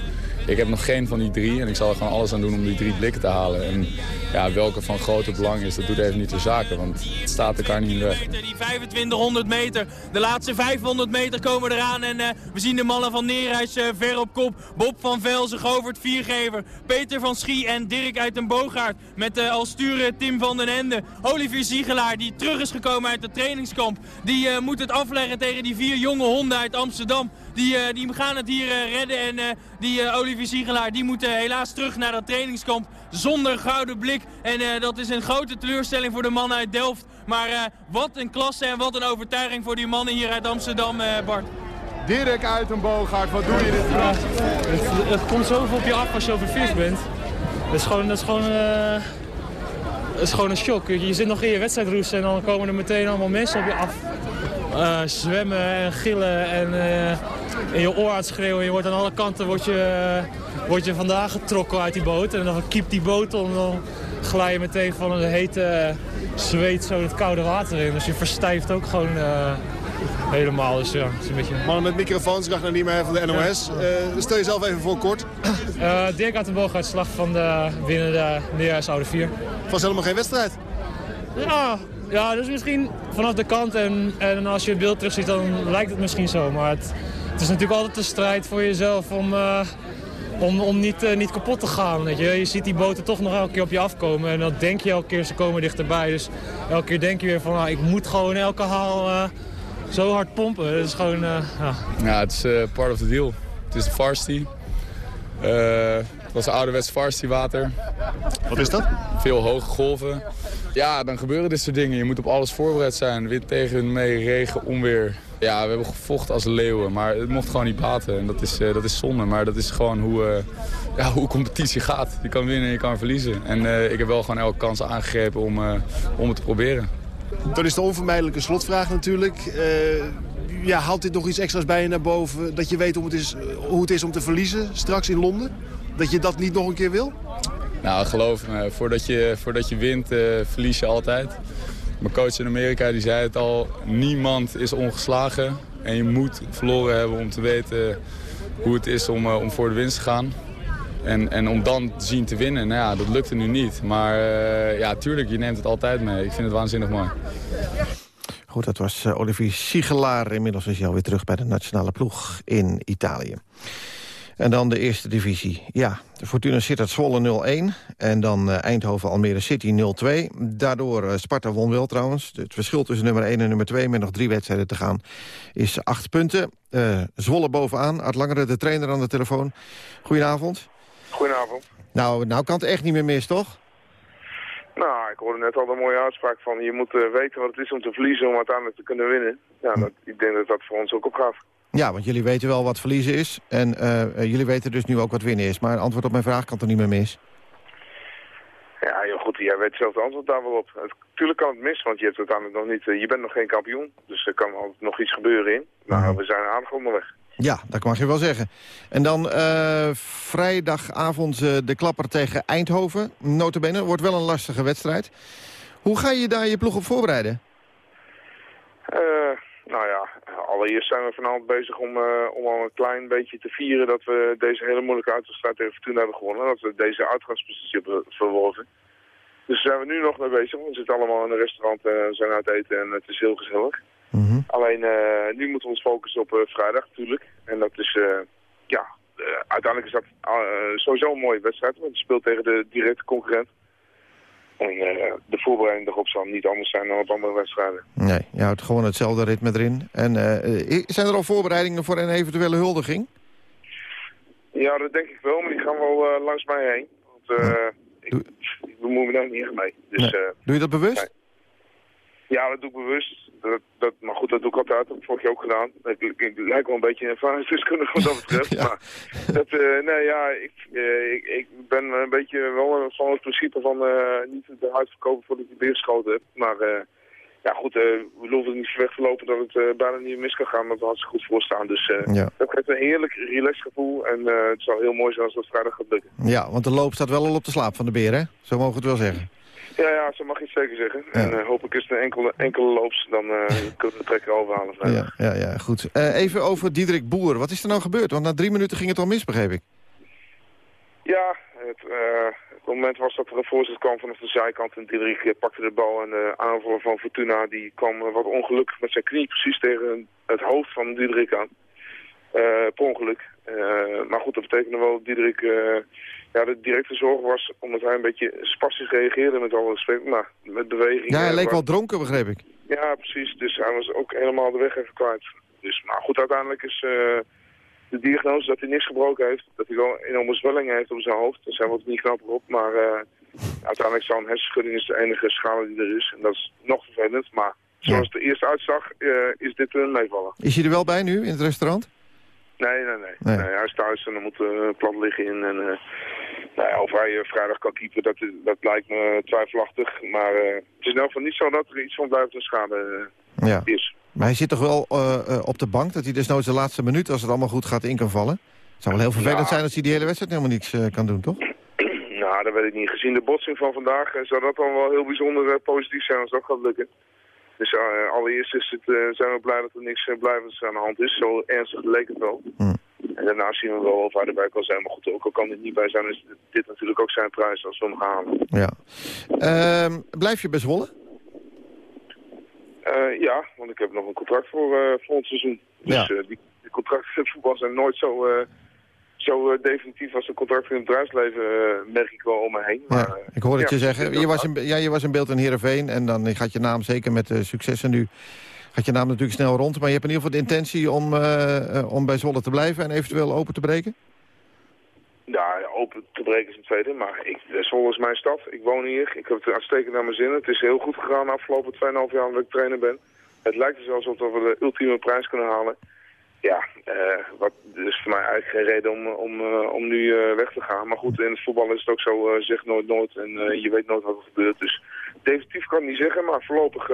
Ik heb nog geen van die drie en ik zal er gewoon alles aan doen om die drie blikken te halen. En ja, welke van grote belang is, dat doet even niet de zaken, want het staat elkaar niet in de weg. Die 2500 meter, de laatste 500 meter komen eraan en uh, we zien de mannen van Neerhuis uh, ver op kop. Bob van Velzen, Govert Viergever, Peter van Schie en Dirk uit den Boogaard. Met uh, als sturen Tim van den Ende, Olivier Ziegelaar die terug is gekomen uit de trainingskamp. Die moet het afleggen tegen die vier jonge honden uit Amsterdam. Die, die gaan het hier redden en die Olivier Ziegelaar die moet helaas terug naar dat trainingskamp zonder gouden blik. En uh, dat is een grote teleurstelling voor de mannen uit Delft. Maar uh, wat een klasse en wat een overtuiging voor die mannen hier uit Amsterdam, uh, Bart. Dirk uit een Boogaard, wat doe je dit ja, het, het, komt zoveel op je af als je over vis bent. Dat is gewoon, dat is gewoon, dat is gewoon een shock. Je zit nog in je wedstrijdroes en dan komen er meteen allemaal mensen op je af. zwemmen en gillen en in je oor schreeuwen. Je wordt aan alle kanten wordt je, word je vandaag getrokken uit die boot. En dan kiept die boot om, dan glij je meteen van een hete zweet zo het koude water in. Dus je verstijft ook gewoon uh, helemaal. Dus ja, is een beetje... Mannen met microfoons, graag naar Niemeyer van de NOS. Ja. Uh, stel jezelf even voor kort. Uh, Dirk uit de Booguitslag van de winnende Neerhuis Oude 4. Was helemaal geen wedstrijd? Ja, ja, dus misschien vanaf de kant en, en als je het beeld terugziet dan lijkt het misschien zo. Maar het, het is natuurlijk altijd een strijd voor jezelf om, uh, om, om niet, uh, niet kapot te gaan. Weet je. je ziet die boten toch nog elke keer op je afkomen. En dan denk je elke keer, ze komen dichterbij. Dus elke keer denk je weer van, nou, ik moet gewoon elke haal uh, zo hard pompen. Dat is gewoon, ja. Ja, het is part of the deal. Het is de varsity. Eh, het was ouderwets varsity water. Wat is dat? Veel hoge golven. Ja, dan gebeuren dit soort dingen. Je moet op alles voorbereid zijn. Wind tegen, mee, regen, onweer. Ja, we hebben gevochten als leeuwen, maar het mocht gewoon niet baten. En dat is, eh, dat is zonde, maar dat is gewoon hoe, eh, ja, hoe competitie gaat. Je kan winnen en je kan verliezen. En eh, ik heb wel gewoon elke kans aangegrepen om, om het te proberen. Dan is de onvermijdelijke slotvraag natuurlijk. Ja, haalt dit nog iets extra's bij je naar boven? Dat je weet hoe het, is, hoe het is om te verliezen straks in Londen? Dat je dat niet nog een keer wil? Nou, geloof me, voordat je, voordat je wint, verlies je altijd. Mijn coach in Amerika die zei het al, niemand is ongeslagen. En je moet verloren hebben om te weten hoe het is om, eh, om voor de winst te gaan. En, en om dan te zien te winnen, nou ja, dat lukte nu niet. Maar eh, ja, tuurlijk, je neemt het altijd mee. Ik vind het waanzinnig mooi. Goed, dat was eh, Olivier Siegelaar. Inmiddels is hij alweer terug bij de nationale ploeg in Italië. En dan de eerste divisie. Ja, de Fortuna Sittard Zwolle 0-1. En dan eh, Eindhoven Almere City 0-2. Daardoor uh, Sparta won wel trouwens. Het verschil tussen nummer 1 en nummer 2... met nog drie wedstrijden te gaan, is acht punten. Uh, Zwolle bovenaan. Art Langere, de trainer aan de telefoon. Goedenavond. Goedenavond. Nou, nou kan het echt niet meer mis, toch? Nou, ik hoorde net al een mooie uitspraak van... je moet weten wat het is om te verliezen om uiteindelijk te kunnen winnen. Ja, dat, ik denk dat dat voor ons ook opgaat. Ja, want jullie weten wel wat verliezen is. En uh, jullie weten dus nu ook wat winnen is. Maar antwoord op mijn vraag kan er niet meer mis. Ja, heel goed. Jij weet zelf het antwoord daar wel op. Tuurlijk kan het mis, want je, hebt uiteindelijk nog niet, uh, je bent nog geen kampioen. Dus er kan altijd nog iets gebeuren in. Nou, we zijn aardig onderweg. Ja, dat mag je wel zeggen. En dan uh, vrijdagavond uh, de klapper tegen Eindhoven. Notabene, wordt wel een lastige wedstrijd. Hoe ga je daar je ploeg op voorbereiden? Uh, nou ja, allereerst zijn we vanavond bezig om, uh, om al een klein beetje te vieren dat we deze hele moeilijke uitwedstrijd tegen Fortuna hebben gewonnen. Dat we deze uitgangspositie hebben verworven. Dus daar zijn we nu nog mee bezig. We zitten allemaal in een restaurant en zijn uit eten en het is heel gezellig. Mm -hmm. Alleen uh, nu moeten we ons focussen op uh, vrijdag natuurlijk. En dat is, uh, ja, uiteindelijk is dat sowieso een mooie wedstrijd. Want je speelt tegen de directe concurrent. En de voorbereiding erop zal niet anders zijn dan op andere wedstrijden. Nee, je houdt gewoon hetzelfde ritme erin. En zijn er al voorbereidingen voor een eventuele huldiging? Ja, dat denk ik wel, maar die gaan wel langs mij heen. Want ja. ik, ik bemoei me daar niet echt mee. Dus, nee. Doe je dat bewust? Nee. Ja, dat doe ik bewust. Dat, dat, maar goed, dat doe ik altijd. Dat heb ik vorig jaar ook gedaan. Ik, ik, ik lijk wel een beetje een ervaringsdeskundige wat dat betreft. ja. Maar dat, uh, nee, ja, ik, uh, ik, ik ben een beetje wel van het principe van uh, niet de huid verkopen voordat ik beerschoten heb. Maar ja, goed, we hoeven niet weg te lopen dat het bijna niet mis kan gaan. Dat we hartstikke goed voor staan. Dus ja. dat geeft een heerlijk relaxed gevoel. En het zal heel mooi zijn als dat vrijdag gaat lukken. Ja, want de loop staat wel al op de slaap van de beer, hè? Zo mogen we het wel zeggen. Ja, ja, zo mag je het zeker zeggen. Ja. En uh, hopelijk is het een enkele, enkele loops, dan uh, kunnen we de trekker overhalen. Ja, ja, ja, goed. Uh, even over Diederik Boer. Wat is er nou gebeurd? Want na drie minuten ging het al mis, begreep ik. Ja, het, het moment was dat er een voorzet kwam vanaf de zijkant. En Diederik pakte de bal en de aanvaller van Fortuna die kwam wat ongelukkig met zijn knie precies tegen het hoofd van Diederik aan. per ongeluk. maar goed, dat betekende wel dat Diederik ja, de directe zorg was omdat hij een beetje spastisch reageerde met alle respect, maar met beweging. Ja, hij leek wel dronken, begreep ik. Ja, precies. Dus hij was ook helemaal de weg even kwijt. Dus, maar goed, uiteindelijk is uh, de diagnose dat hij niks gebroken heeft, dat hij wel enorme zwellingen heeft op zijn hoofd. Daar zijn we niet knapper op, maar uh, uiteindelijk zo'n hersenschudding is de enige schade die er is. En dat is nog vervelend, maar zoals de eerste uitzag, uh, is dit een meevallen. Is hij er wel bij nu, in het restaurant? Nee, nee, nee. nee. nee hij is thuis en dan moet uh, plat liggen in. En, uh, nou ja, of hij uh, vrijdag kan keeper, dat, dat lijkt me twijfelachtig. Maar het is in elk geval niet zo dat er iets van blijvende schade ja. is. Maar hij zit toch wel op de bank, dat hij desnoods de laatste minuut, als het allemaal goed gaat, in kan vallen? Het zou wel heel vervelend ja. zijn als hij die hele wedstrijd helemaal niets kan doen, toch? nou, dat weet ik niet. Gezien de botsing van vandaag zou dat dan wel heel bijzonder positief zijn als dat gaat lukken. Dus uh, allereerst is het, uh, zijn we blij dat er niks uh, blijvends aan de hand is. Zo ernstig leek het wel. Mm. En daarna zien we wel of hij erbij kan zijn. Maar goed, ook al kan dit niet bij zijn, is dit natuurlijk ook zijn prijs als we hem gaan halen. Ja. Uh, blijf je bij Zwolle? ja, want ik heb nog een contract voor volgend seizoen. Dus ja. die, die contracten in het voetbal zijn nooit zo zo uh, definitief als een contract in het bedrijfsleven uh, merk ik wel om me heen. Maar, ja, ik hoorde het ja, je zeggen. Je was, in, ja, je was in beeld in Heerenveen en dan gaat je naam zeker met uh, successen nu... gaat je naam natuurlijk snel rond. Maar je hebt in ieder geval de intentie om, om bij Zwolle te blijven en eventueel open te breken? open te breken is een tweede. Maar ik, Zwolle is mijn stad. Ik woon hier. Ik heb het uitstekend naar mijn zin. Het is heel goed gegaan de afgelopen 2,5 jaar dat ik trainer ben. Het lijkt er zelfs alsof we de ultieme prijs kunnen halen. Ja, uh, wat, dus voor mij eigenlijk geen reden om, om, uh, om nu weg te gaan. Maar goed, in het voetbal is het ook zo, zeg nooit nooit. En je weet nooit wat er gebeurt. Dus definitief kan ik niet zeggen, maar voorlopig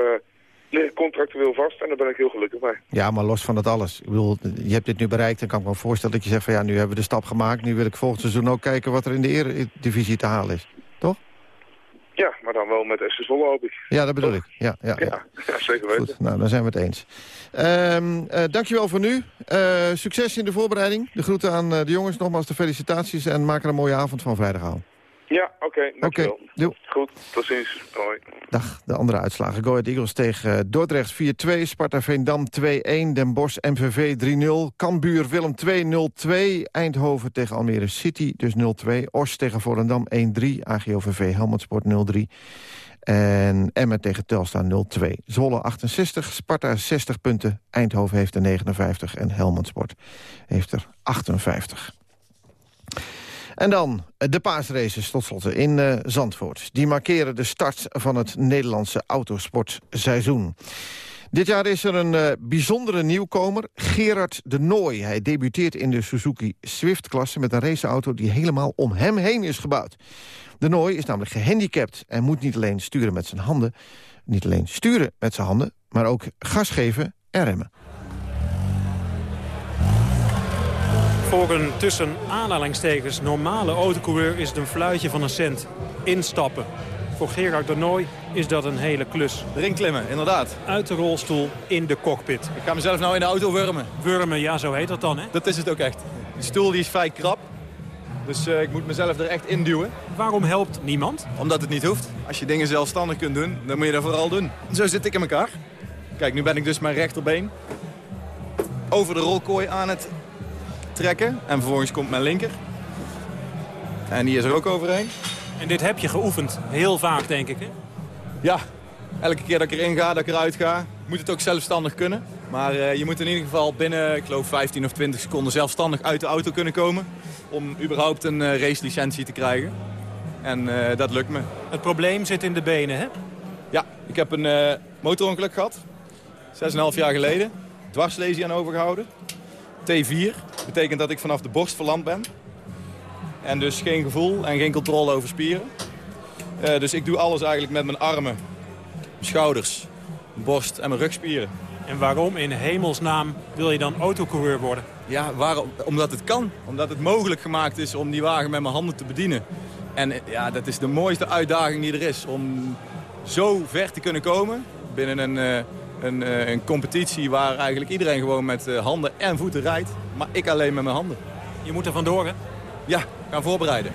ligt contractueel vast. En daar ben ik heel gelukkig mee. Ja, maar los van dat alles. Ik bedoel, je hebt dit nu bereikt. En kan ik me voorstellen dat je zegt van ja, nu hebben we de stap gemaakt. Nu wil ik volgend seizoen ook kijken wat er in de eredivisie te halen is. Toch? Ja, maar dan wel met FC Zwolle hoop ik. Ja, dat bedoel ik. Ja, ja, ja. ja, zeker weten. Goed, nou, dan zijn we het eens. Um, uh, dankjewel voor nu. Uh, succes in de voorbereiding. De groeten aan uh, de jongens. Nogmaals de felicitaties. En maak er een mooie avond van vrijdagavond. Ja, oké. Okay, dankjewel. Okay, Goed, tot ziens. Hoi. Dag, de andere uitslagen. Go Ahead Eagles tegen Dordrecht 4-2. Sparta Veendam 2-1. Den Bosch MVV 3-0. Cambuur Willem 2-0-2. Eindhoven tegen Almere City dus 0-2. Os tegen Volendam 1-3. AGOVV Helmond Sport 0-3. En Emmen tegen Telstar 0-2. Zwolle 68, Sparta 60 punten. Eindhoven heeft er 59 en Helmond Sport heeft er 58. En dan de paasraces tot slot in uh, Zandvoort. Die markeren de start van het Nederlandse autosportseizoen. Dit jaar is er een bijzondere nieuwkomer, Gerard de Nooy. Hij debuteert in de Suzuki Swift-klasse met een raceauto die helemaal om hem heen is gebouwd. De Nooy is namelijk gehandicapt en moet niet alleen sturen met zijn handen... niet alleen sturen met zijn handen, maar ook gas geven en remmen. Voor een tussen aanhalingstekens normale autocoureur is het een fluitje van een cent. Instappen. Voor Gerard de Nooy is dat een hele klus. Erin klimmen, inderdaad. Uit de rolstoel in de cockpit. Ik ga mezelf nou in de auto wurmen. Wurmen, ja, zo heet dat dan, hè? Dat is het ook echt. Die stoel die is vrij krap. Dus uh, ik moet mezelf er echt in duwen. Waarom helpt niemand? Omdat het niet hoeft. Als je dingen zelfstandig kunt doen, dan moet je dat vooral doen. Zo zit ik in elkaar. Kijk, nu ben ik dus mijn rechterbeen over de rolkooi aan het trekken. En vervolgens komt mijn linker. En die is er ook overheen. En dit heb je geoefend heel vaak, denk ik, hè? Ja, elke keer dat ik erin ga, dat ik eruit ga, moet het ook zelfstandig kunnen. Maar uh, je moet in ieder geval binnen, ik geloof 15 of 20 seconden zelfstandig uit de auto kunnen komen. Om überhaupt een uh, racelicentie te krijgen. En uh, dat lukt me. Het probleem zit in de benen, hè? Ja, ik heb een motorongeluk gehad. 6,5 jaar geleden. Dwarslesie aan overgehouden. T4 betekent dat ik vanaf de borst verlamd ben. En dus geen gevoel en geen controle over spieren. Uh, dus ik doe alles eigenlijk met mijn armen, mijn schouders, mijn borst en mijn rugspieren. En waarom in hemelsnaam wil je dan autocoureur worden? Ja, waarom? omdat het kan. Omdat het mogelijk gemaakt is om die wagen met mijn handen te bedienen. En ja, dat is de mooiste uitdaging die er is. Om zo ver te kunnen komen binnen een, uh, een, uh, een competitie waar eigenlijk iedereen gewoon met handen en voeten rijdt. Maar ik alleen met mijn handen. Je moet er vandoor, hè? Ja, gaan voorbereiden.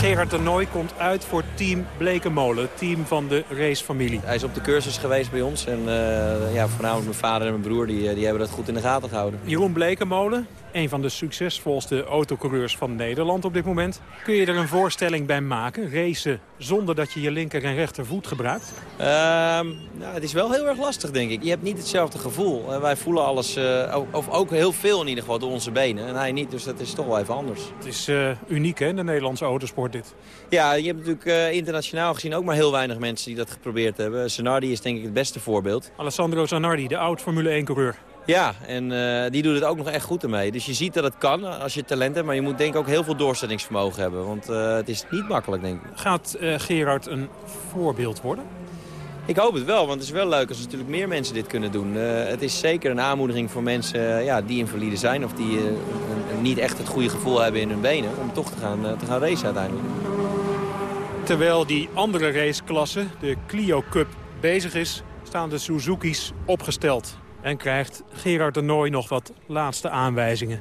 Gerard de Nooy komt uit voor team Blekenmolen, team van de racefamilie. Hij is op de cursus geweest bij ons en uh, ja, voornamelijk mijn vader en mijn broer die, die hebben dat goed in de gaten gehouden. Jeroen Blekenmolen, een van de succesvolste autocoureurs van Nederland op dit moment. Kun je er een voorstelling bij maken, racen zonder dat je je linker en rechtervoet gebruikt? Uh, nou, het is wel heel erg lastig, denk ik. Je hebt niet hetzelfde gevoel. Uh, wij voelen alles, uh, of ook heel veel in ieder geval, door onze benen. En hij niet, dus dat is toch wel even anders. Het is uh, uniek, hè, de Nederlandse autosport dit? Ja, je hebt natuurlijk internationaal gezien ook maar heel weinig mensen die dat geprobeerd hebben. Zanardi is denk ik het beste voorbeeld. Alessandro Zanardi, de oud Formule 1-coureur. Ja, en uh, die doet het ook nog echt goed ermee. Dus je ziet dat het kan als je talent hebt. Maar je moet denk ik ook heel veel doorzettingsvermogen hebben. Want uh, het is niet makkelijk, denk ik. Gaat uh, Gerard een voorbeeld worden? Ik hoop het wel, want het is wel leuk als natuurlijk meer mensen dit kunnen doen. het is zeker een aanmoediging voor mensen ja, die invalide zijn... of die niet echt het goede gevoel hebben in hun benen... om toch te gaan, te gaan racen uiteindelijk. Terwijl die andere raceklasse, de Clio Cup, bezig is... staan de Suzuki's opgesteld. En krijgt Gerard de Nooy nog wat laatste aanwijzingen.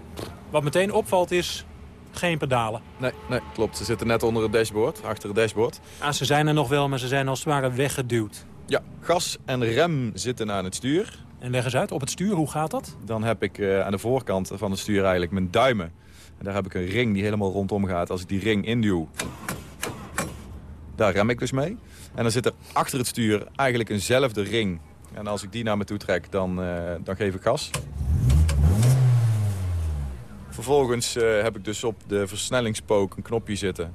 Wat meteen opvalt is geen pedalen. Nee, nee, klopt. Ze zitten net onder het dashboard, achter het dashboard. Ah, ze zijn er nog wel, maar ze zijn als het ware weggeduwd. Ja, gas en rem zitten aan het stuur. En leg eens uit, op het stuur, hoe gaat dat? Dan heb ik uh, aan de voorkant van het stuur eigenlijk mijn duimen. En daar heb ik een ring die helemaal rondom gaat. Als ik die ring induw, daar rem ik dus mee. En dan zit er achter het stuur eigenlijk eenzelfde ring en als ik die naar me toe trek, dan, uh, dan geef ik gas. Vervolgens eh, heb ik dus op de versnellingspook een knopje zitten.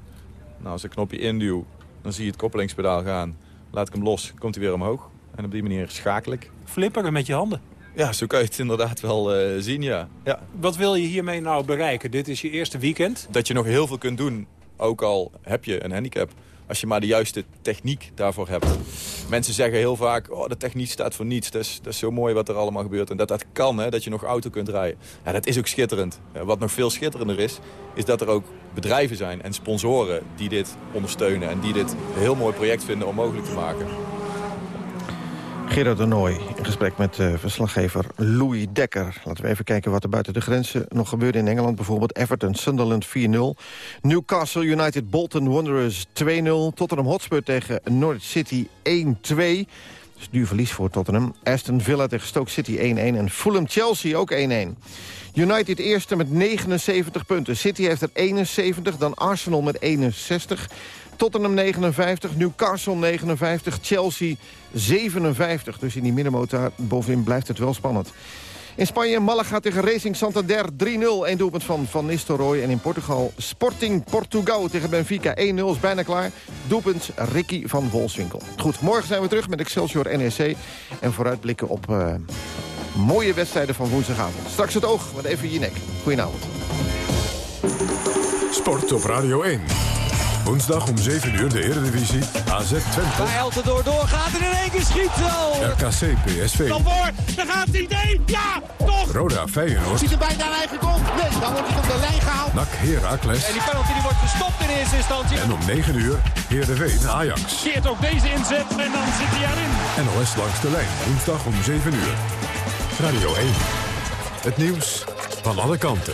Nou, als ik een knopje induw, dan zie je het koppelingspedaal gaan. Laat ik hem los, komt hij weer omhoog. En op die manier schakel ik. Flipperen met je handen. Ja, zo kan je het inderdaad wel eh, zien, ja. ja. Wat wil je hiermee nou bereiken? Dit is je eerste weekend. Dat je nog heel veel kunt doen, ook al heb je een handicap. Als je maar de juiste techniek daarvoor hebt. Mensen zeggen heel vaak, oh, de techniek staat voor niets. Dat is, dat is zo mooi wat er allemaal gebeurt. En dat dat kan, hè, dat je nog auto kunt rijden. Ja, dat is ook schitterend. Wat nog veel schitterender is, is dat er ook bedrijven zijn en sponsoren die dit ondersteunen. En die dit een heel mooi project vinden om mogelijk te maken. Gerard de Nooy in gesprek met uh, verslaggever Louis Dekker. Laten we even kijken wat er buiten de grenzen nog gebeurde in Engeland. Bijvoorbeeld Everton, Sunderland 4-0. Newcastle United, Bolton Wanderers 2-0. Tottenham Hotspur tegen Norwich City 1-2. Dus duur verlies voor Tottenham. Aston Villa tegen Stoke City 1-1. En Fulham Chelsea ook 1-1. United eerste met 79 punten. City heeft er 71, dan Arsenal met 61. Tottenham 59, Newcastle 59, Chelsea 57. Dus in die middenmotor bovenin blijft het wel spannend. In Spanje Malaga tegen Racing Santander 3-0. Een doelpunt van Van Nistelrooy. En in Portugal Sporting Portugal tegen Benfica 1-0 is bijna klaar. Doelpunt Ricky van Wolfswinkel. Goed, morgen zijn we terug met Excelsior NEC. En vooruitblikken op uh, mooie wedstrijden van woensdagavond. Straks het oog met even Jinek. Goedenavond. Sport op Radio 1. Woensdag om 7 uur de Eredivisie. AZ Twente. Waar Eltendoor doorgaat en in één keer schiet wel. RKC PSV. Dan voor, daar gaat hij idee. Ja, toch. Roda Feyenoord. Ziet er bijna naar eigen kont. Nee, dan wordt hij op de lijn gehaald. NAC Heracles. En die penalty die wordt gestopt in eerste instantie. En om 9 uur Heerenveen Ajax. Keert ook deze inzet en dan zit hij erin. NOS langs de lijn. Woensdag om 7 uur. Radio 1. Het nieuws van alle kanten.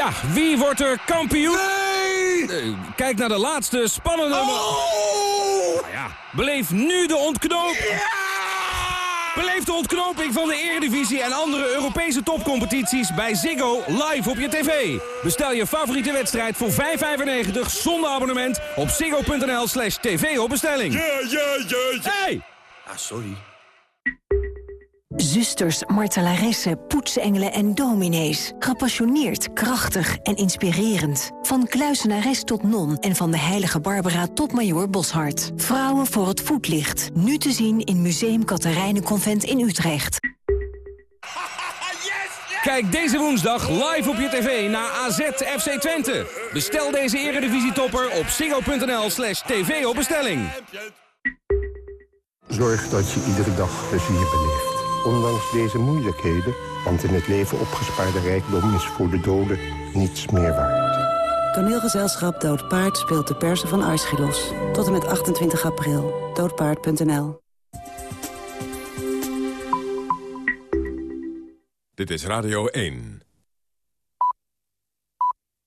Ja, wie wordt er kampioen? Nee! Kijk naar de laatste spannende... Oh! Nou ja, beleef nu de ontknoping. Ja! Beleef de ontknoping van de Eredivisie en andere Europese topcompetities bij Ziggo live op je tv. Bestel je favoriete wedstrijd voor 5,95 zonder abonnement op ziggo.nl slash tv op bestelling. Ja, ja, ja, ja. Hey! Ah, sorry. Zusters, martelaressen, poetsengelen en dominees. Gepassioneerd, krachtig en inspirerend. Van kluisenares tot non en van de heilige Barbara tot majoor Boshart. Vrouwen voor het voetlicht. Nu te zien in Museum Katharijnenconvent in Utrecht. Kijk deze woensdag live op je tv naar AZ FC Twente. Bestel deze eredivisietopper op singo.nl slash tv op bestelling. Zorg dat je iedere dag plezier beleeft. Ondanks deze moeilijkheden, want in het leven opgespaarde rijkdom is voor de doden niets meer waard. Toneelgezelschap Dood Paard speelt de persen van Aeschylos. Tot en met 28 april. Doodpaard.nl Dit is Radio 1.